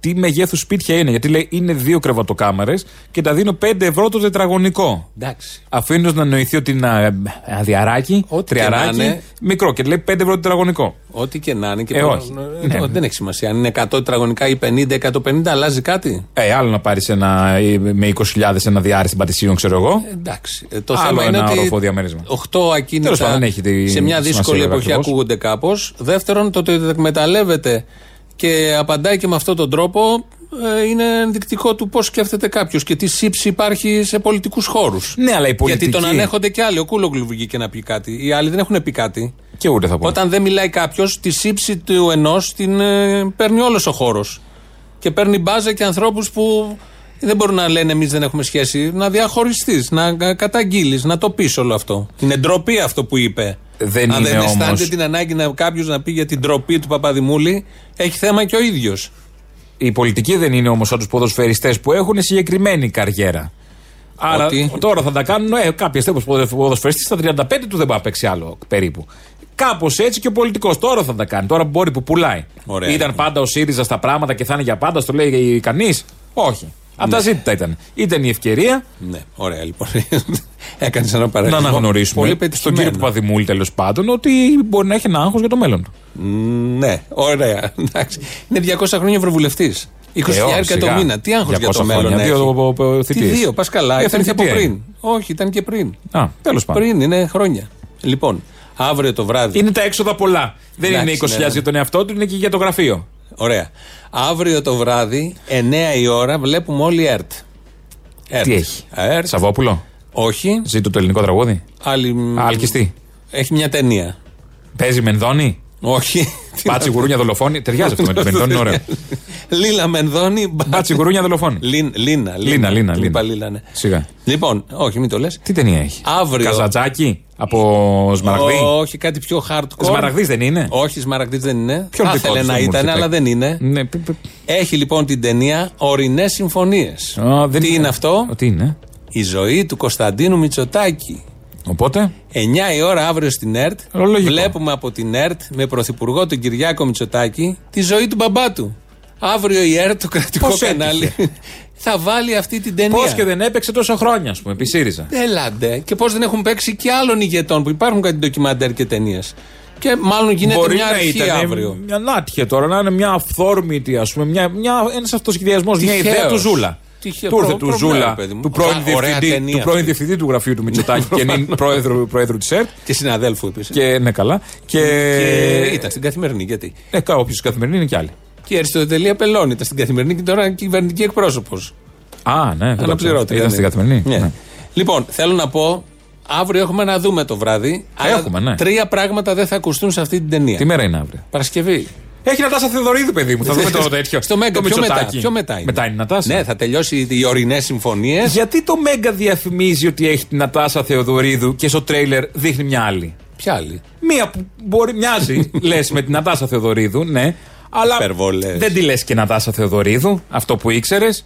τι μεγέθους σπίτια είναι. Γιατί λέει είναι δύο κρεβατοκάμαρε και τα δίνω 5 ευρώ το τετραγωνικό. Εντάξει. Αφήνω να νοηθεί ότι είναι ένα αδιαράκι, και να τριαράκι, είναι. μικρό και λέει 5 ευρώ το τετραγωνικό. Ό,τι και να είναι. Και Ε, προ- όχι. ε, Ναι. Δεν έχει σημασία. Αν είναι 100 τετραγωνικά ή 50, 150, αλλάζει κάτι. Ε, άλλο να πάρεις με 20.000 ένα διάρρη στην Πατησίων, ξέρω εγώ. Εντάξει. Ε, Το Άλλο θέμα είναι ένα ότι οροφό διαμέρισμα. 8 ακίνητα Τέλος πάντων, δεν έχει τη σε μια σημασία δύσκολη βέβαια εποχή ακριβώς. ακούγονται κάπως. Δεύτερον, το ότι τα εκμεταλλεύεται και απαντάει και με αυτόν τον τρόπο ε, είναι ενδεικτικό του πώς σκέφτεται κάποιος και τι σύψη υπάρχει σε πολιτικούς χώρους. Ναι, αλλά η πολιτική. Γιατί τον ανέχονται και άλλοι. Ο Κούλογλου βγήκε να πει κάτι. Οι άλλοι δεν έχουν πει κάτι. Και ούτε θα πω. Όταν δεν μιλάει κάποιος, τη σύψη του ενός την ε, παίρνει όλος ο χώρος. Και παίρνει μπάζα και ανθρώπους που δεν μπορούν να λένε εμείς δεν έχουμε σχέση. Να διαχωριστείς, να καταγγείλεις, να το πεις όλο αυτό. Είναι ντροπή αυτό που είπε. Δεν Αν είναι δεν αισθάνεται όμως- την ανάγκη να κάποιος να πει για την ντροπή του Παπαδημούλη, έχει θέμα και ο ίδιος. Η πολιτική δεν είναι όμως σαν τους ποδοσφαιριστές που έχουν συγκεκριμένη καριέρα. Άρα Ότι; τώρα θα τα κάνουν. Ε, κάποια στιγμή ο ποδοσφαιριστή στα 35 του δεν πάει να παίξει άλλο περίπου. Κάπως έτσι και ο πολιτικός τώρα θα τα κάνει. Τώρα που μπορεί που πουλάει. Ωραία. Ήταν πάντα ο ΣΥΡΙΖΑ στα πράγματα και θα είναι για πάντα, στο λέει κανείς; Όχι. Αυτά Ναι. ζήτητα ήταν. Ήταν η ευκαιρία Ναι, ωραία λοιπόν. Έκανε ένα παράδειγμα. να αναγνωρίσουμε Πολύ στον πετυχημένο. κύριο Παπαδημούλη τέλος πάντων ότι μπορεί να έχει ένα άγχος για το μέλλον του. Ναι, ωραία. Εντάξει. Είναι 200 χρόνια ευρωβουλευτής. 20 Ε, όχι, χιλιάρικα το σιγά. μήνα. Τι άγχος για 200 το μέλλον χρόνια, έχει; δύο, ο, ο, ο, Τι θητείες. δύο, πα καλά. Ε, Ήταν και από θητεία πριν. είναι. Όχι, ήταν και πριν. Α, τέλος πάντων. Πριν, είναι χρόνια. Λοιπόν, αύριο το βράδυ. Είναι τα έξοδα πολλά. Δεν Εντάξει, είναι 20.000 ναι, ναι. για τον εαυτό του, είναι και για το γραφείο. Ωραία. Αύριο το βράδυ, 9 η ώρα, βλέπουμε όλοι ΕΡΤ. ΕΡΤ. Τι έχει; ΕΡΤ. Σαββόπουλο; Όχι. Ζήτω το ελληνικό τραγούδι. Άλλη... Άλκηστη. Έχει μια ταινία. Παίζει Μενδώνη. Όχι. Μπάτσοι γουρούνια δολοφόνοι. Ταιριάζει αυτό με το Μενδώνη, είναι ωραίο. Λίλα Μενδώνη. Μπάτσοι γουρούνια δολοφόνοι. Λίν- Λίνα. Λίνα, Λίνα, Του είπα Λίνα. Λίνα, ναι. Σιγά. Λοιπόν, όχι, μην το λες. Τι ταινία έχει; Αύριο. Καζαντζάκη από Σμαραγδή; Όχι, κάτι πιο hardcore. Σμαραγδής δεν είναι; Όχι, Σμαραγδής δεν είναι. Ποιον Θα δικό ήθελε τους να δεν μου ήταν, έρχεται. αλλά δεν είναι. Ναι, π- π- Έχει λοιπόν την ταινία Ορεινές Συμφωνίες. Α, δεν Τι είναι αυτό, Τι είναι. Η ζωή του Κωνσταντίνου Μητσοτάκη. Οπότε; 9 η ώρα αύριο στην ΕΡΤ. Λογικό. Βλέπουμε από την ΕΡΤ με πρωθυπουργό τον Κυριάκο Μητσοτάκη τη ζωή του μπαμπά του. Αύριο η ΕΡΤ, το κρατικό Πώς κανάλι, θα βάλει αυτή την ταινία. Πώς και δεν έπαιξε τόσα χρόνια, ας πούμε, επί ΣΥΡΙΖΑ. Έλαντε. Και πώς δεν έχουν παίξει και άλλων ηγετών που υπάρχουν κάτι ντοκιμαντέρ και ταινίες. Και μάλλον γίνεται Μπορεί μια να αρχή ήταν αύριο. μια νάτια τώρα, να είναι μια αυθόρμητη, ας πούμε, μια, μια, ένας αυτοσχεδιασμός, μια Τυχαίος. ιδέα του Ζούλα. Τυχαίο Του ήρθε προ- του προβλέπω, Ζούλα, παιδί μου. του πρώην, Ωραία διευθυντή, ταινία του πρώην αυτή. διευθυντή του γραφείου του Μητσοτάκη και νυν πρόεδρου, πρόεδρου της ΕΡΤ. Και συναδέλφου επίσης. Και ναι, καλά. Και, Και ήταν στην καθημερινή, γιατί; Ε, όποιος καθημερινή είναι κι άλλοι. Και η Αριστοτελεία Πελώνη ήταν στην καθημερινή και τώρα είναι κυβερνητική εκπρόσωπος. Α, ναι, δεν το Αναπληρώτρια. ξέρω. Ήταν ναι. στην καθημερινή. Ναι. Ναι. Λοιπόν, θέλω να πω, αύριο έχουμε να δούμε το βράδυ. αλλά Έχουμε, ναι. Τρία πράγματα δεν θα ακουστούν σε αυτή την ταινία. Τι μέρα είναι αύριο; Παρασκευή. Έχει Νατάσα Θεοδωρίδου, παιδί μου. Θα δούμε το τέτοιο. Στο Μέγκα, το πιο μετά, Μητσοτάκη. πιο μετά είναι. Μετά είναι η Νατάσα. Ναι, θα τελειώσει οι ορεινές συμφωνίες. Γιατί το Μέγκα διαφημίζει ότι έχει την Νατάσα Θεοδωρίδου και στο τρέιλερ δείχνει μια άλλη; Ποια άλλη; Μία που μπορεί, μοιάζει, λες με την Νατάσα Θεοδωρίδου, ναι. Αλλά Υπερβολές. δεν τη λες και Νατάσα Θεοδωρίδου, αυτό που ήξερες.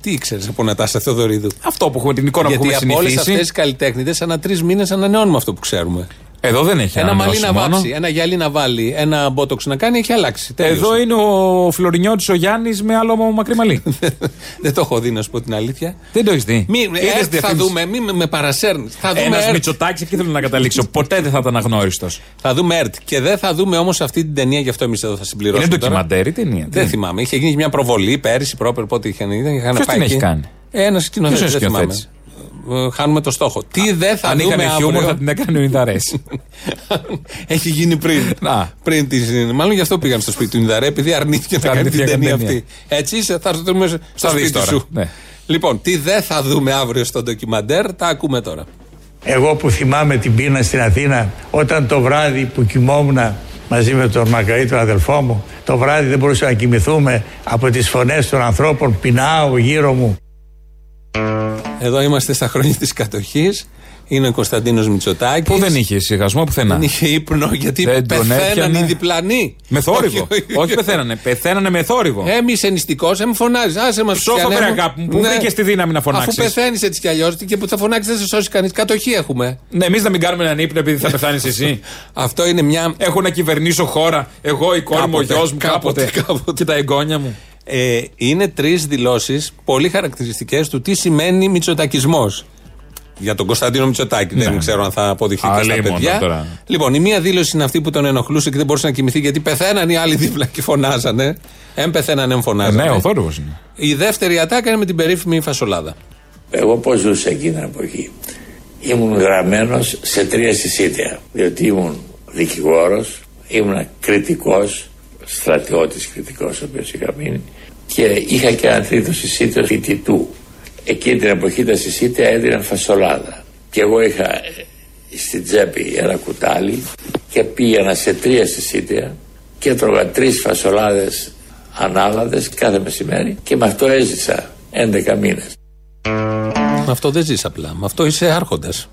Τι ήξερες από Νατάσα Θεοδωρίδου; Αυτό που έχουμε την εικόνα που Γιατί έχουμε από όλες αυτές συνηθίσει. τις καλλιτέχνητε, ανά τρεις μήνες ανανεώνουμε αυτό που ξέρουμε. Εδώ δεν έχει Ένα μαλλί ανανεώσει να μόνο. βάψει, ένα γυαλί να βάλει, ένα μπότοξ να κάνει, έχει αλλάξει. Τέλειωσε. Εδώ είναι ο Φλωρινιώτη ο Γιάννης με άλλο μακρύ μαλλί. Δεν το έχω δει, να σου πω την αλήθεια. δεν το έχεις δει. Μη, Είδες ε, θα διαφήμιση. δούμε, μη με- με παρασέρνεις. Θα δούμε Ένα ΕΡΤ. Μητσοτάκης, εκεί θέλω να καταλήξω. Ποτέ δεν θα ήταν αγνώριστος. Θα δούμε ΕΡΤ. Και δεν θα δούμε όμως αυτή την ταινία, γι' αυτό εμείς εδώ θα συμπληρώσουμε. Είναι τώρα. ντοκιμαντέρ ή ταινία. Δεν θυμάμαι. Είχε γίνει μια προβολή πέρυσι, πρόπερ, πότε είχαν είδαν. είχαν Ποιος πάει την έχει εκεί. κάνει; Ένας σκηνοθέτης. Χάνουμε το στόχο. Τι δεν θα Αν δούμε είχαν χιούμορ αύριο. θα την έκανε ο Ινδαρές. Έχει γίνει πριν. Να. πριν τη, μάλλον γι' αυτό πήγαν στο σπίτι του Ινδαρέ, επειδή αρνήθηκε να κάνει την Αρνήθηκε ταινία την ταινία. αυτή. Έτσι είσαι, θα έρθω μέσα στο Θα δεις σπίτι τώρα, σου. ναι. Λοιπόν, τι δεν θα δούμε αύριο στο ντοκιμαντέρ, τα ακούμε τώρα. Εγώ που θυμάμαι την πείνα στην Αθήνα, όταν το βράδυ που κοιμόμουν μαζί με τον Μακαή, τον αδελφό μου, το βράδυ δεν μπορούσαμε να κοιμηθούμε από τις φωνές των ανθρώπων, πεινάω γύρω μου. Εδώ είμαστε στα χρόνια της κατοχής. Είναι ο Κωνσταντίνος Μητσοτάκης. Που δεν είχε σιγασμό πουθενά. Δεν είχε ύπνο γιατί Δεν τον πεθαίναν έπιανε. οι διπλανοί. Με θόρυβο. Όχι, Όχι πεθαίνανε. Πεθαίνανε με θόρυβο. Έμει ενιστικό, έμει φωνάζεις. Άσε μας Ψόφα, βρε αγάπη μου, πού βρήκες τη δύναμη να φωνάξεις; Αφού πεθαίνεις έτσι κι αλλιώς και που θα φωνάξεις δεν σε σώσει κανείς. Κατοχή έχουμε. Ναι, εμείς να μην κάνουμε έναν ύπνο επειδή θα πεθάνεις εσύ. Αυτό είναι μια. Έχω να κυβερνήσω χώρα. Εγώ, η κόρη μου, ο Κάποτε, γιος μου, κάποτε, κάποτε. Και τα εγγόνια μου. Ε, είναι τρεις δηλώσεις πολύ χαρακτηριστικές του τι σημαίνει μητσοτακισμός. Για τον Κωνσταντίνο Μητσοτάκη. Δεν ξέρω αν θα αποδειχθεί και στα Αλίμονο παιδιά. τώρα. Λοιπόν, η μία δήλωση είναι αυτή που τον ενοχλούσε και δεν μπορούσε να κοιμηθεί γιατί πεθαίναν οι άλλοι δίπλα και φωνάζανε. Εμ πεθαίνανε, εμ φωνάζανε. Ναι, ο θόρυβος είναι. Η δεύτερη ατάκα είναι με την περίφημη φασολάδα. Εγώ πώς ζούσα εκείνη την εποχή. Ήμουν γραμμένος σε τρία συσίτια, διότι ήμουν δικηγόρος, ήμουν κριτικός, στρατιώτης κριτικός ο οποίος είχα μείνει και είχα και ένα τρίτο συσίτιο φοιτητού. Εκείνη την εποχή τα συσίτια έδιναν φασολάδα και εγώ είχα ε, στην τσέπη ένα κουτάλι και πήγαινα σε τρία συσίτια και τρώγα τρεις φασολάδες ανάλαδες κάθε μεσημέρι και με αυτό έζησα 11 μήνες. Με αυτό δεν ζεις απλά. Με αυτό είσαι άρχοντας.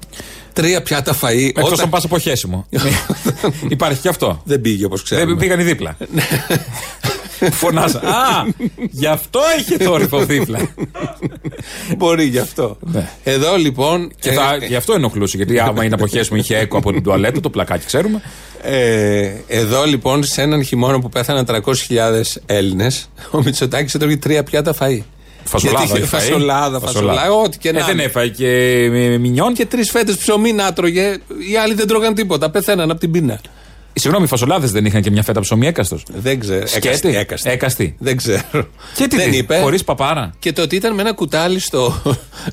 Τρία πιάτα φαΐ. Εκτός όταν- αν πας από χέσιμο. Υπάρχει και αυτό. Δεν πήγε όπως ξέρουμε. Δεν πήγαν οι δίπλα. Φωνάζα. Α, γι' αυτό είχε θόρυβο δίπλα. Μπορεί γι' αυτό. Ναι. Εδώ λοιπόν. Και θα, γι' αυτό ενοχλούσε. Γιατί άμα είναι από χέσιμο είχε έκο από την τουαλέτα, το πλακάκι ξέρουμε. Ε, εδώ λοιπόν σε έναν χειμώνα που πέθαναν 300.000 Έλληνες, ο Μητσοτάκης έτρωγε τρία πιάτα φαΐ. Φασολάδα, Γιατί είχε έχει φαεί. φασολάδα, φασολάδα, ό,τι και Ε, να δεν είναι. έφαγε και ε, μινιόν. Και τρεις φέτες ψωμί να έτρωγε. Οι άλλοι δεν τρώγαν τίποτα. Πεθαίναν από την πείνα. Συγγνώμη, οι φασολάδες δεν είχαν και μια φέτα ψωμί έκαστος. Δεν ξέρω. Σκέτη; Έκαστη, έκαστη. Έκαστη. Δεν ξέρω. Και τι δεν δει, είπε. χωρίς παπάρα. Και το ότι ήταν με ένα κουτάλι στο,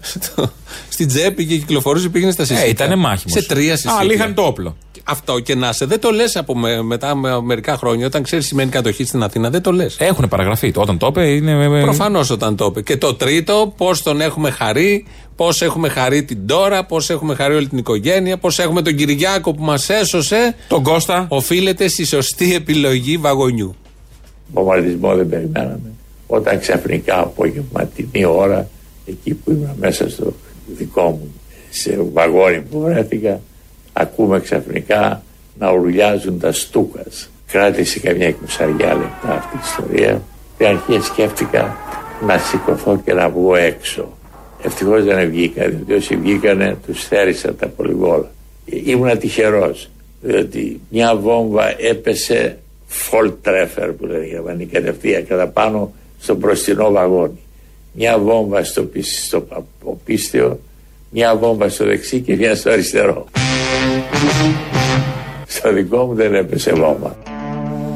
στο, στην τσέπη και κυκλοφορούσε πήγαινε στα συσίτια. Ε, ήτανε μάχημος. Σε τρία συσίτια. Α, είχαν το όπλο. Αυτό και να σε. Δεν το λες από με, μετά με μερικά χρόνια. Όταν ξέρεις σημαίνει κατοχή στην Αθήνα, δεν το λες. Έχουν παραγραφεί. Όταν το είπε είναι. Προφανώς όταν το είπε. Και το τρίτο, πώς τον έχουμε χαρεί, πώς έχουμε χαρεί την τώρα, πώς έχουμε χαρεί όλη την οικογένεια, πώς έχουμε τον Κυριάκο που μας έσωσε. Τον Κώστα. Οφείλεται στη σωστή επιλογή βαγονιού. Βομβαρδισμό δεν περιμέναμε. Όταν ξαφνικά απογευματινή ώρα, εκεί που ήμουν μέσα στο δικό μου σε βαγόνι που βρέθηκα, ακούμε ξαφνικά να ουρλιάζουν τα στούκας. Κράτησε καμιά εικοσαριά λεπτά αυτή η ιστορία. Στην αρχής σκέφτηκα να σηκωθώ και να βγω έξω. Ευτυχώς δεν βγήκα, διότι όσοι βγήκανε τους θέρισαν τα πολυβόλα. Ήμουνα τυχερός, διότι μια βόμβα έπεσε Volltreffer που λένε οι Γερμανοί κατευθείαν κατά πάνω στο μπροστινό βαγόνι. Μια βόμβα στο, πι- στο αποπίστιο, μια βόμβα στο δεξί και μια στο αριστερό. Στο δικό μου δεν έπεσε βόμβα.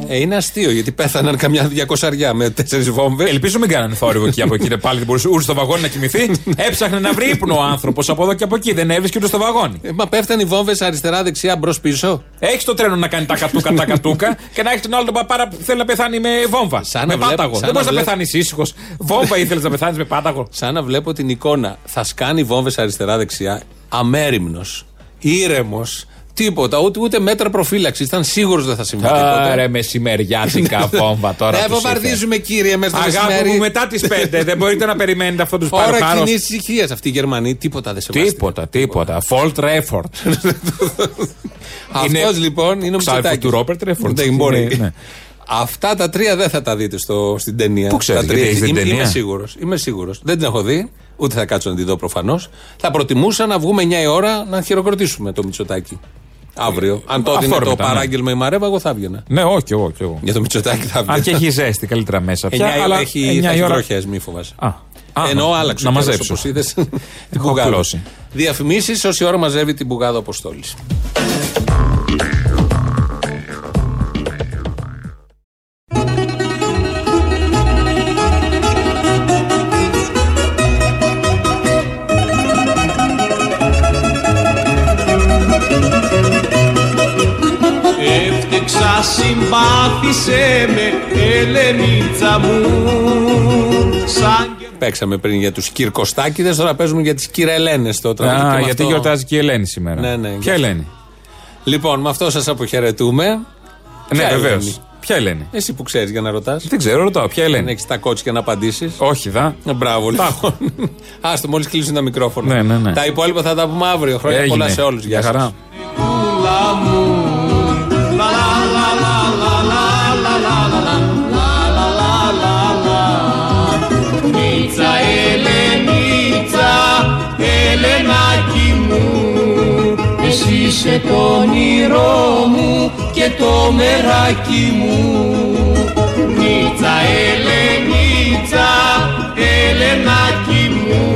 Ε, είναι αστείο γιατί πέθαναν καμιά διακοσαριά με τέσσερις βόμβες. Ελπίζω μην κάνανε θόρυβο εκεί από εκεί. Είναι Πάλι δεν μπορούσε ούτε στο βαγόνι να κοιμηθεί. Έψαχνε να βρει ύπνο ο άνθρωπος από εδώ και από εκεί. Δεν έβρισκε ούτε στο βαγόνι. Ε, μα πέφτανε οι βόμβες αριστερά-δεξιά, μπρο-πίσω. Έχεις το τρένο να κάνει τα κατούκα, τα κατούκα και να έχεις τον άλλο τον παπάρα που θέλει να πεθάνει με βόμβα. Σαν με να βλέπ- πάταγο. σαν Δεν μπορείς να να βλέπ- πεθάνεις ήσυχος. Βόμβα ήθελες να πεθάνεις με πάταγο. Σαν να βλέπω την εικόνα. Θα σκάνει βόμβες αριστερά-δεξιά, αμέριμνος, ήρεμος, τίποτα, ούτε, ούτε μέτρα προφύλαξης. Ήταν σίγουρος δεν θα συμβεί τίποτα. Άρα μεσημεριάτικα βόμβα τώρα. Δεν τους ήρθε. βομβαρδίζουμε κύριε μέσα στο Αγάπη μεσημέρι. μου μετά τις 5 δεν μπορείτε να περιμένετε αυτό τους Ώρα παροχάρου. κοινή ησυχίας αυτοί οι Γερμανοί. Τίποτα δεν σεβάστηκαν. Τίποτα, τίποτα. Fault effort. Αυτός λοιπόν είναι ο ξάδερφος Μητσοτάκης. του Ρόπερτ Ρέφορντ. Δεν μπορεί. Είναι, ναι. Αυτά τα τρία δεν θα τα δείτε στο, στην ταινία. Πού ξέρεις, Τα γιατί τρία. έχεις την είμαι, ταινία; είμαι σίγουρος. Είμαι σίγουρος. Δεν την έχω δει, ούτε θα κάτσω να τη δω προφανώς. Θα προτιμούσα να βγούμε 9 η ώρα να χειροκροτήσουμε το Μητσοτάκι. Αύριο. Αν το έδινε το Αυθόρμητα, ναι. παράγγελμα η Μαρέβα, εγώ θα έβγαινα. Ναι, όχι, κι εγώ, κι εγώ. Για το Μητσοτάκι θα έβγαινα. Αν και έχει ζέστη καλύτερα μέσα πια. 9 αλλά έχει, εννιά θα η έχει ώρα- βροχές, μη φοβάσαι. Α, α, Ενώ να- άλλαξε να ο καιρός, μαζέψω. όπως είδες. την Έχω μπουγάδα. απλώσει. Διαφημίσεις όση ώρα μαζεύει την μπουγάδα Αποστόλης. Έφτεξα συμπάθησε με Ελενίτσα μου Σαν και Παίξαμε πριν για τους Κυρκοστάκηδες, τώρα παίζουμε για τις Κυρελένες το τραγούδι. και Α, με γιατί αυτό- γιορτάζει και η Ελένη σήμερα. Ναι, ναι. Ποια Ελένη; Λοιπόν, με αυτό σας αποχαιρετούμε. Ναι, Ποια βεβαίως. Ελένη; Ποια Ελένη; Εσύ που ξέρεις για να ρωτάς. Δεν ξέρω, ρωτάω. Ποια Δεν Ελένη. έχεις τα κότσια να απαντήσεις. Όχι, δα. Μπράβο, λοιπόν. Άστο, μόλις κλείσουν τα μικρόφωνα. Ναι, ναι, ναι. Τα υπόλοιπα θα τα πούμε αύριο. Χρόνια Έγινε. πολλά σε όλους. Γεια Για είσαι το όνειρό μου και το μεράκι μου. Μίτσα Ελενίτσα Ελενάκι μου.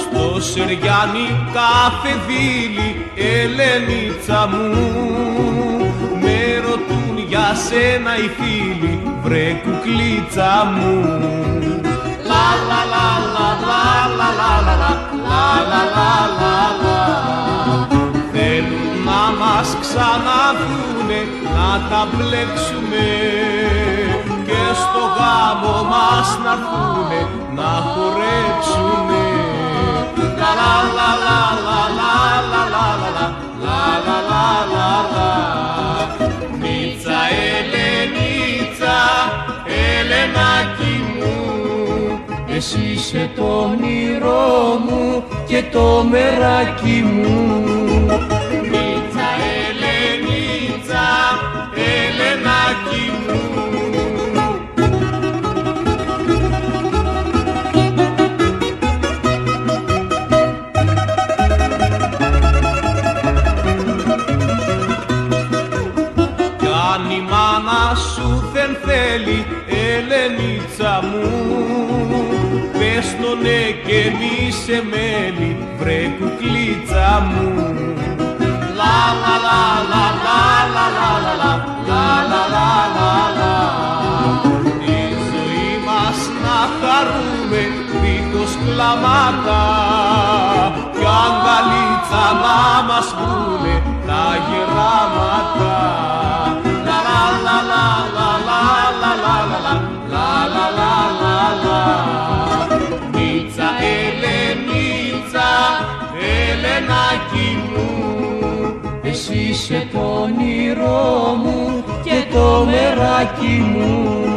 Στο Σεριάνι κάθε δίλη Ελενίτσα μου. Με ρωτούν για σένα οι φίλοι Βρε κουκλίτσα μου Λα λα λα λα λα λα λα λα λα λα λα λα λα Θέλουν να μας ξαναδούνε να τα μπλέξουμε και στο γάμο μας να έρθουνε να χορέψουνε Λα λα λα λα λα λα λα λα εσύ είσαι το όνειρό μου και το μεράκι μου μη σε μέλη βρε κουκλίτσα μου Λα λα λα λα λα λα λα λα λα λα λα λα λα λα Τη ζωή μας να χαρούμε δίχως κλαμάτα Κι αγκαλίτσα να μας βρούνε είσαι το όνειρό μου και το μεράκι μου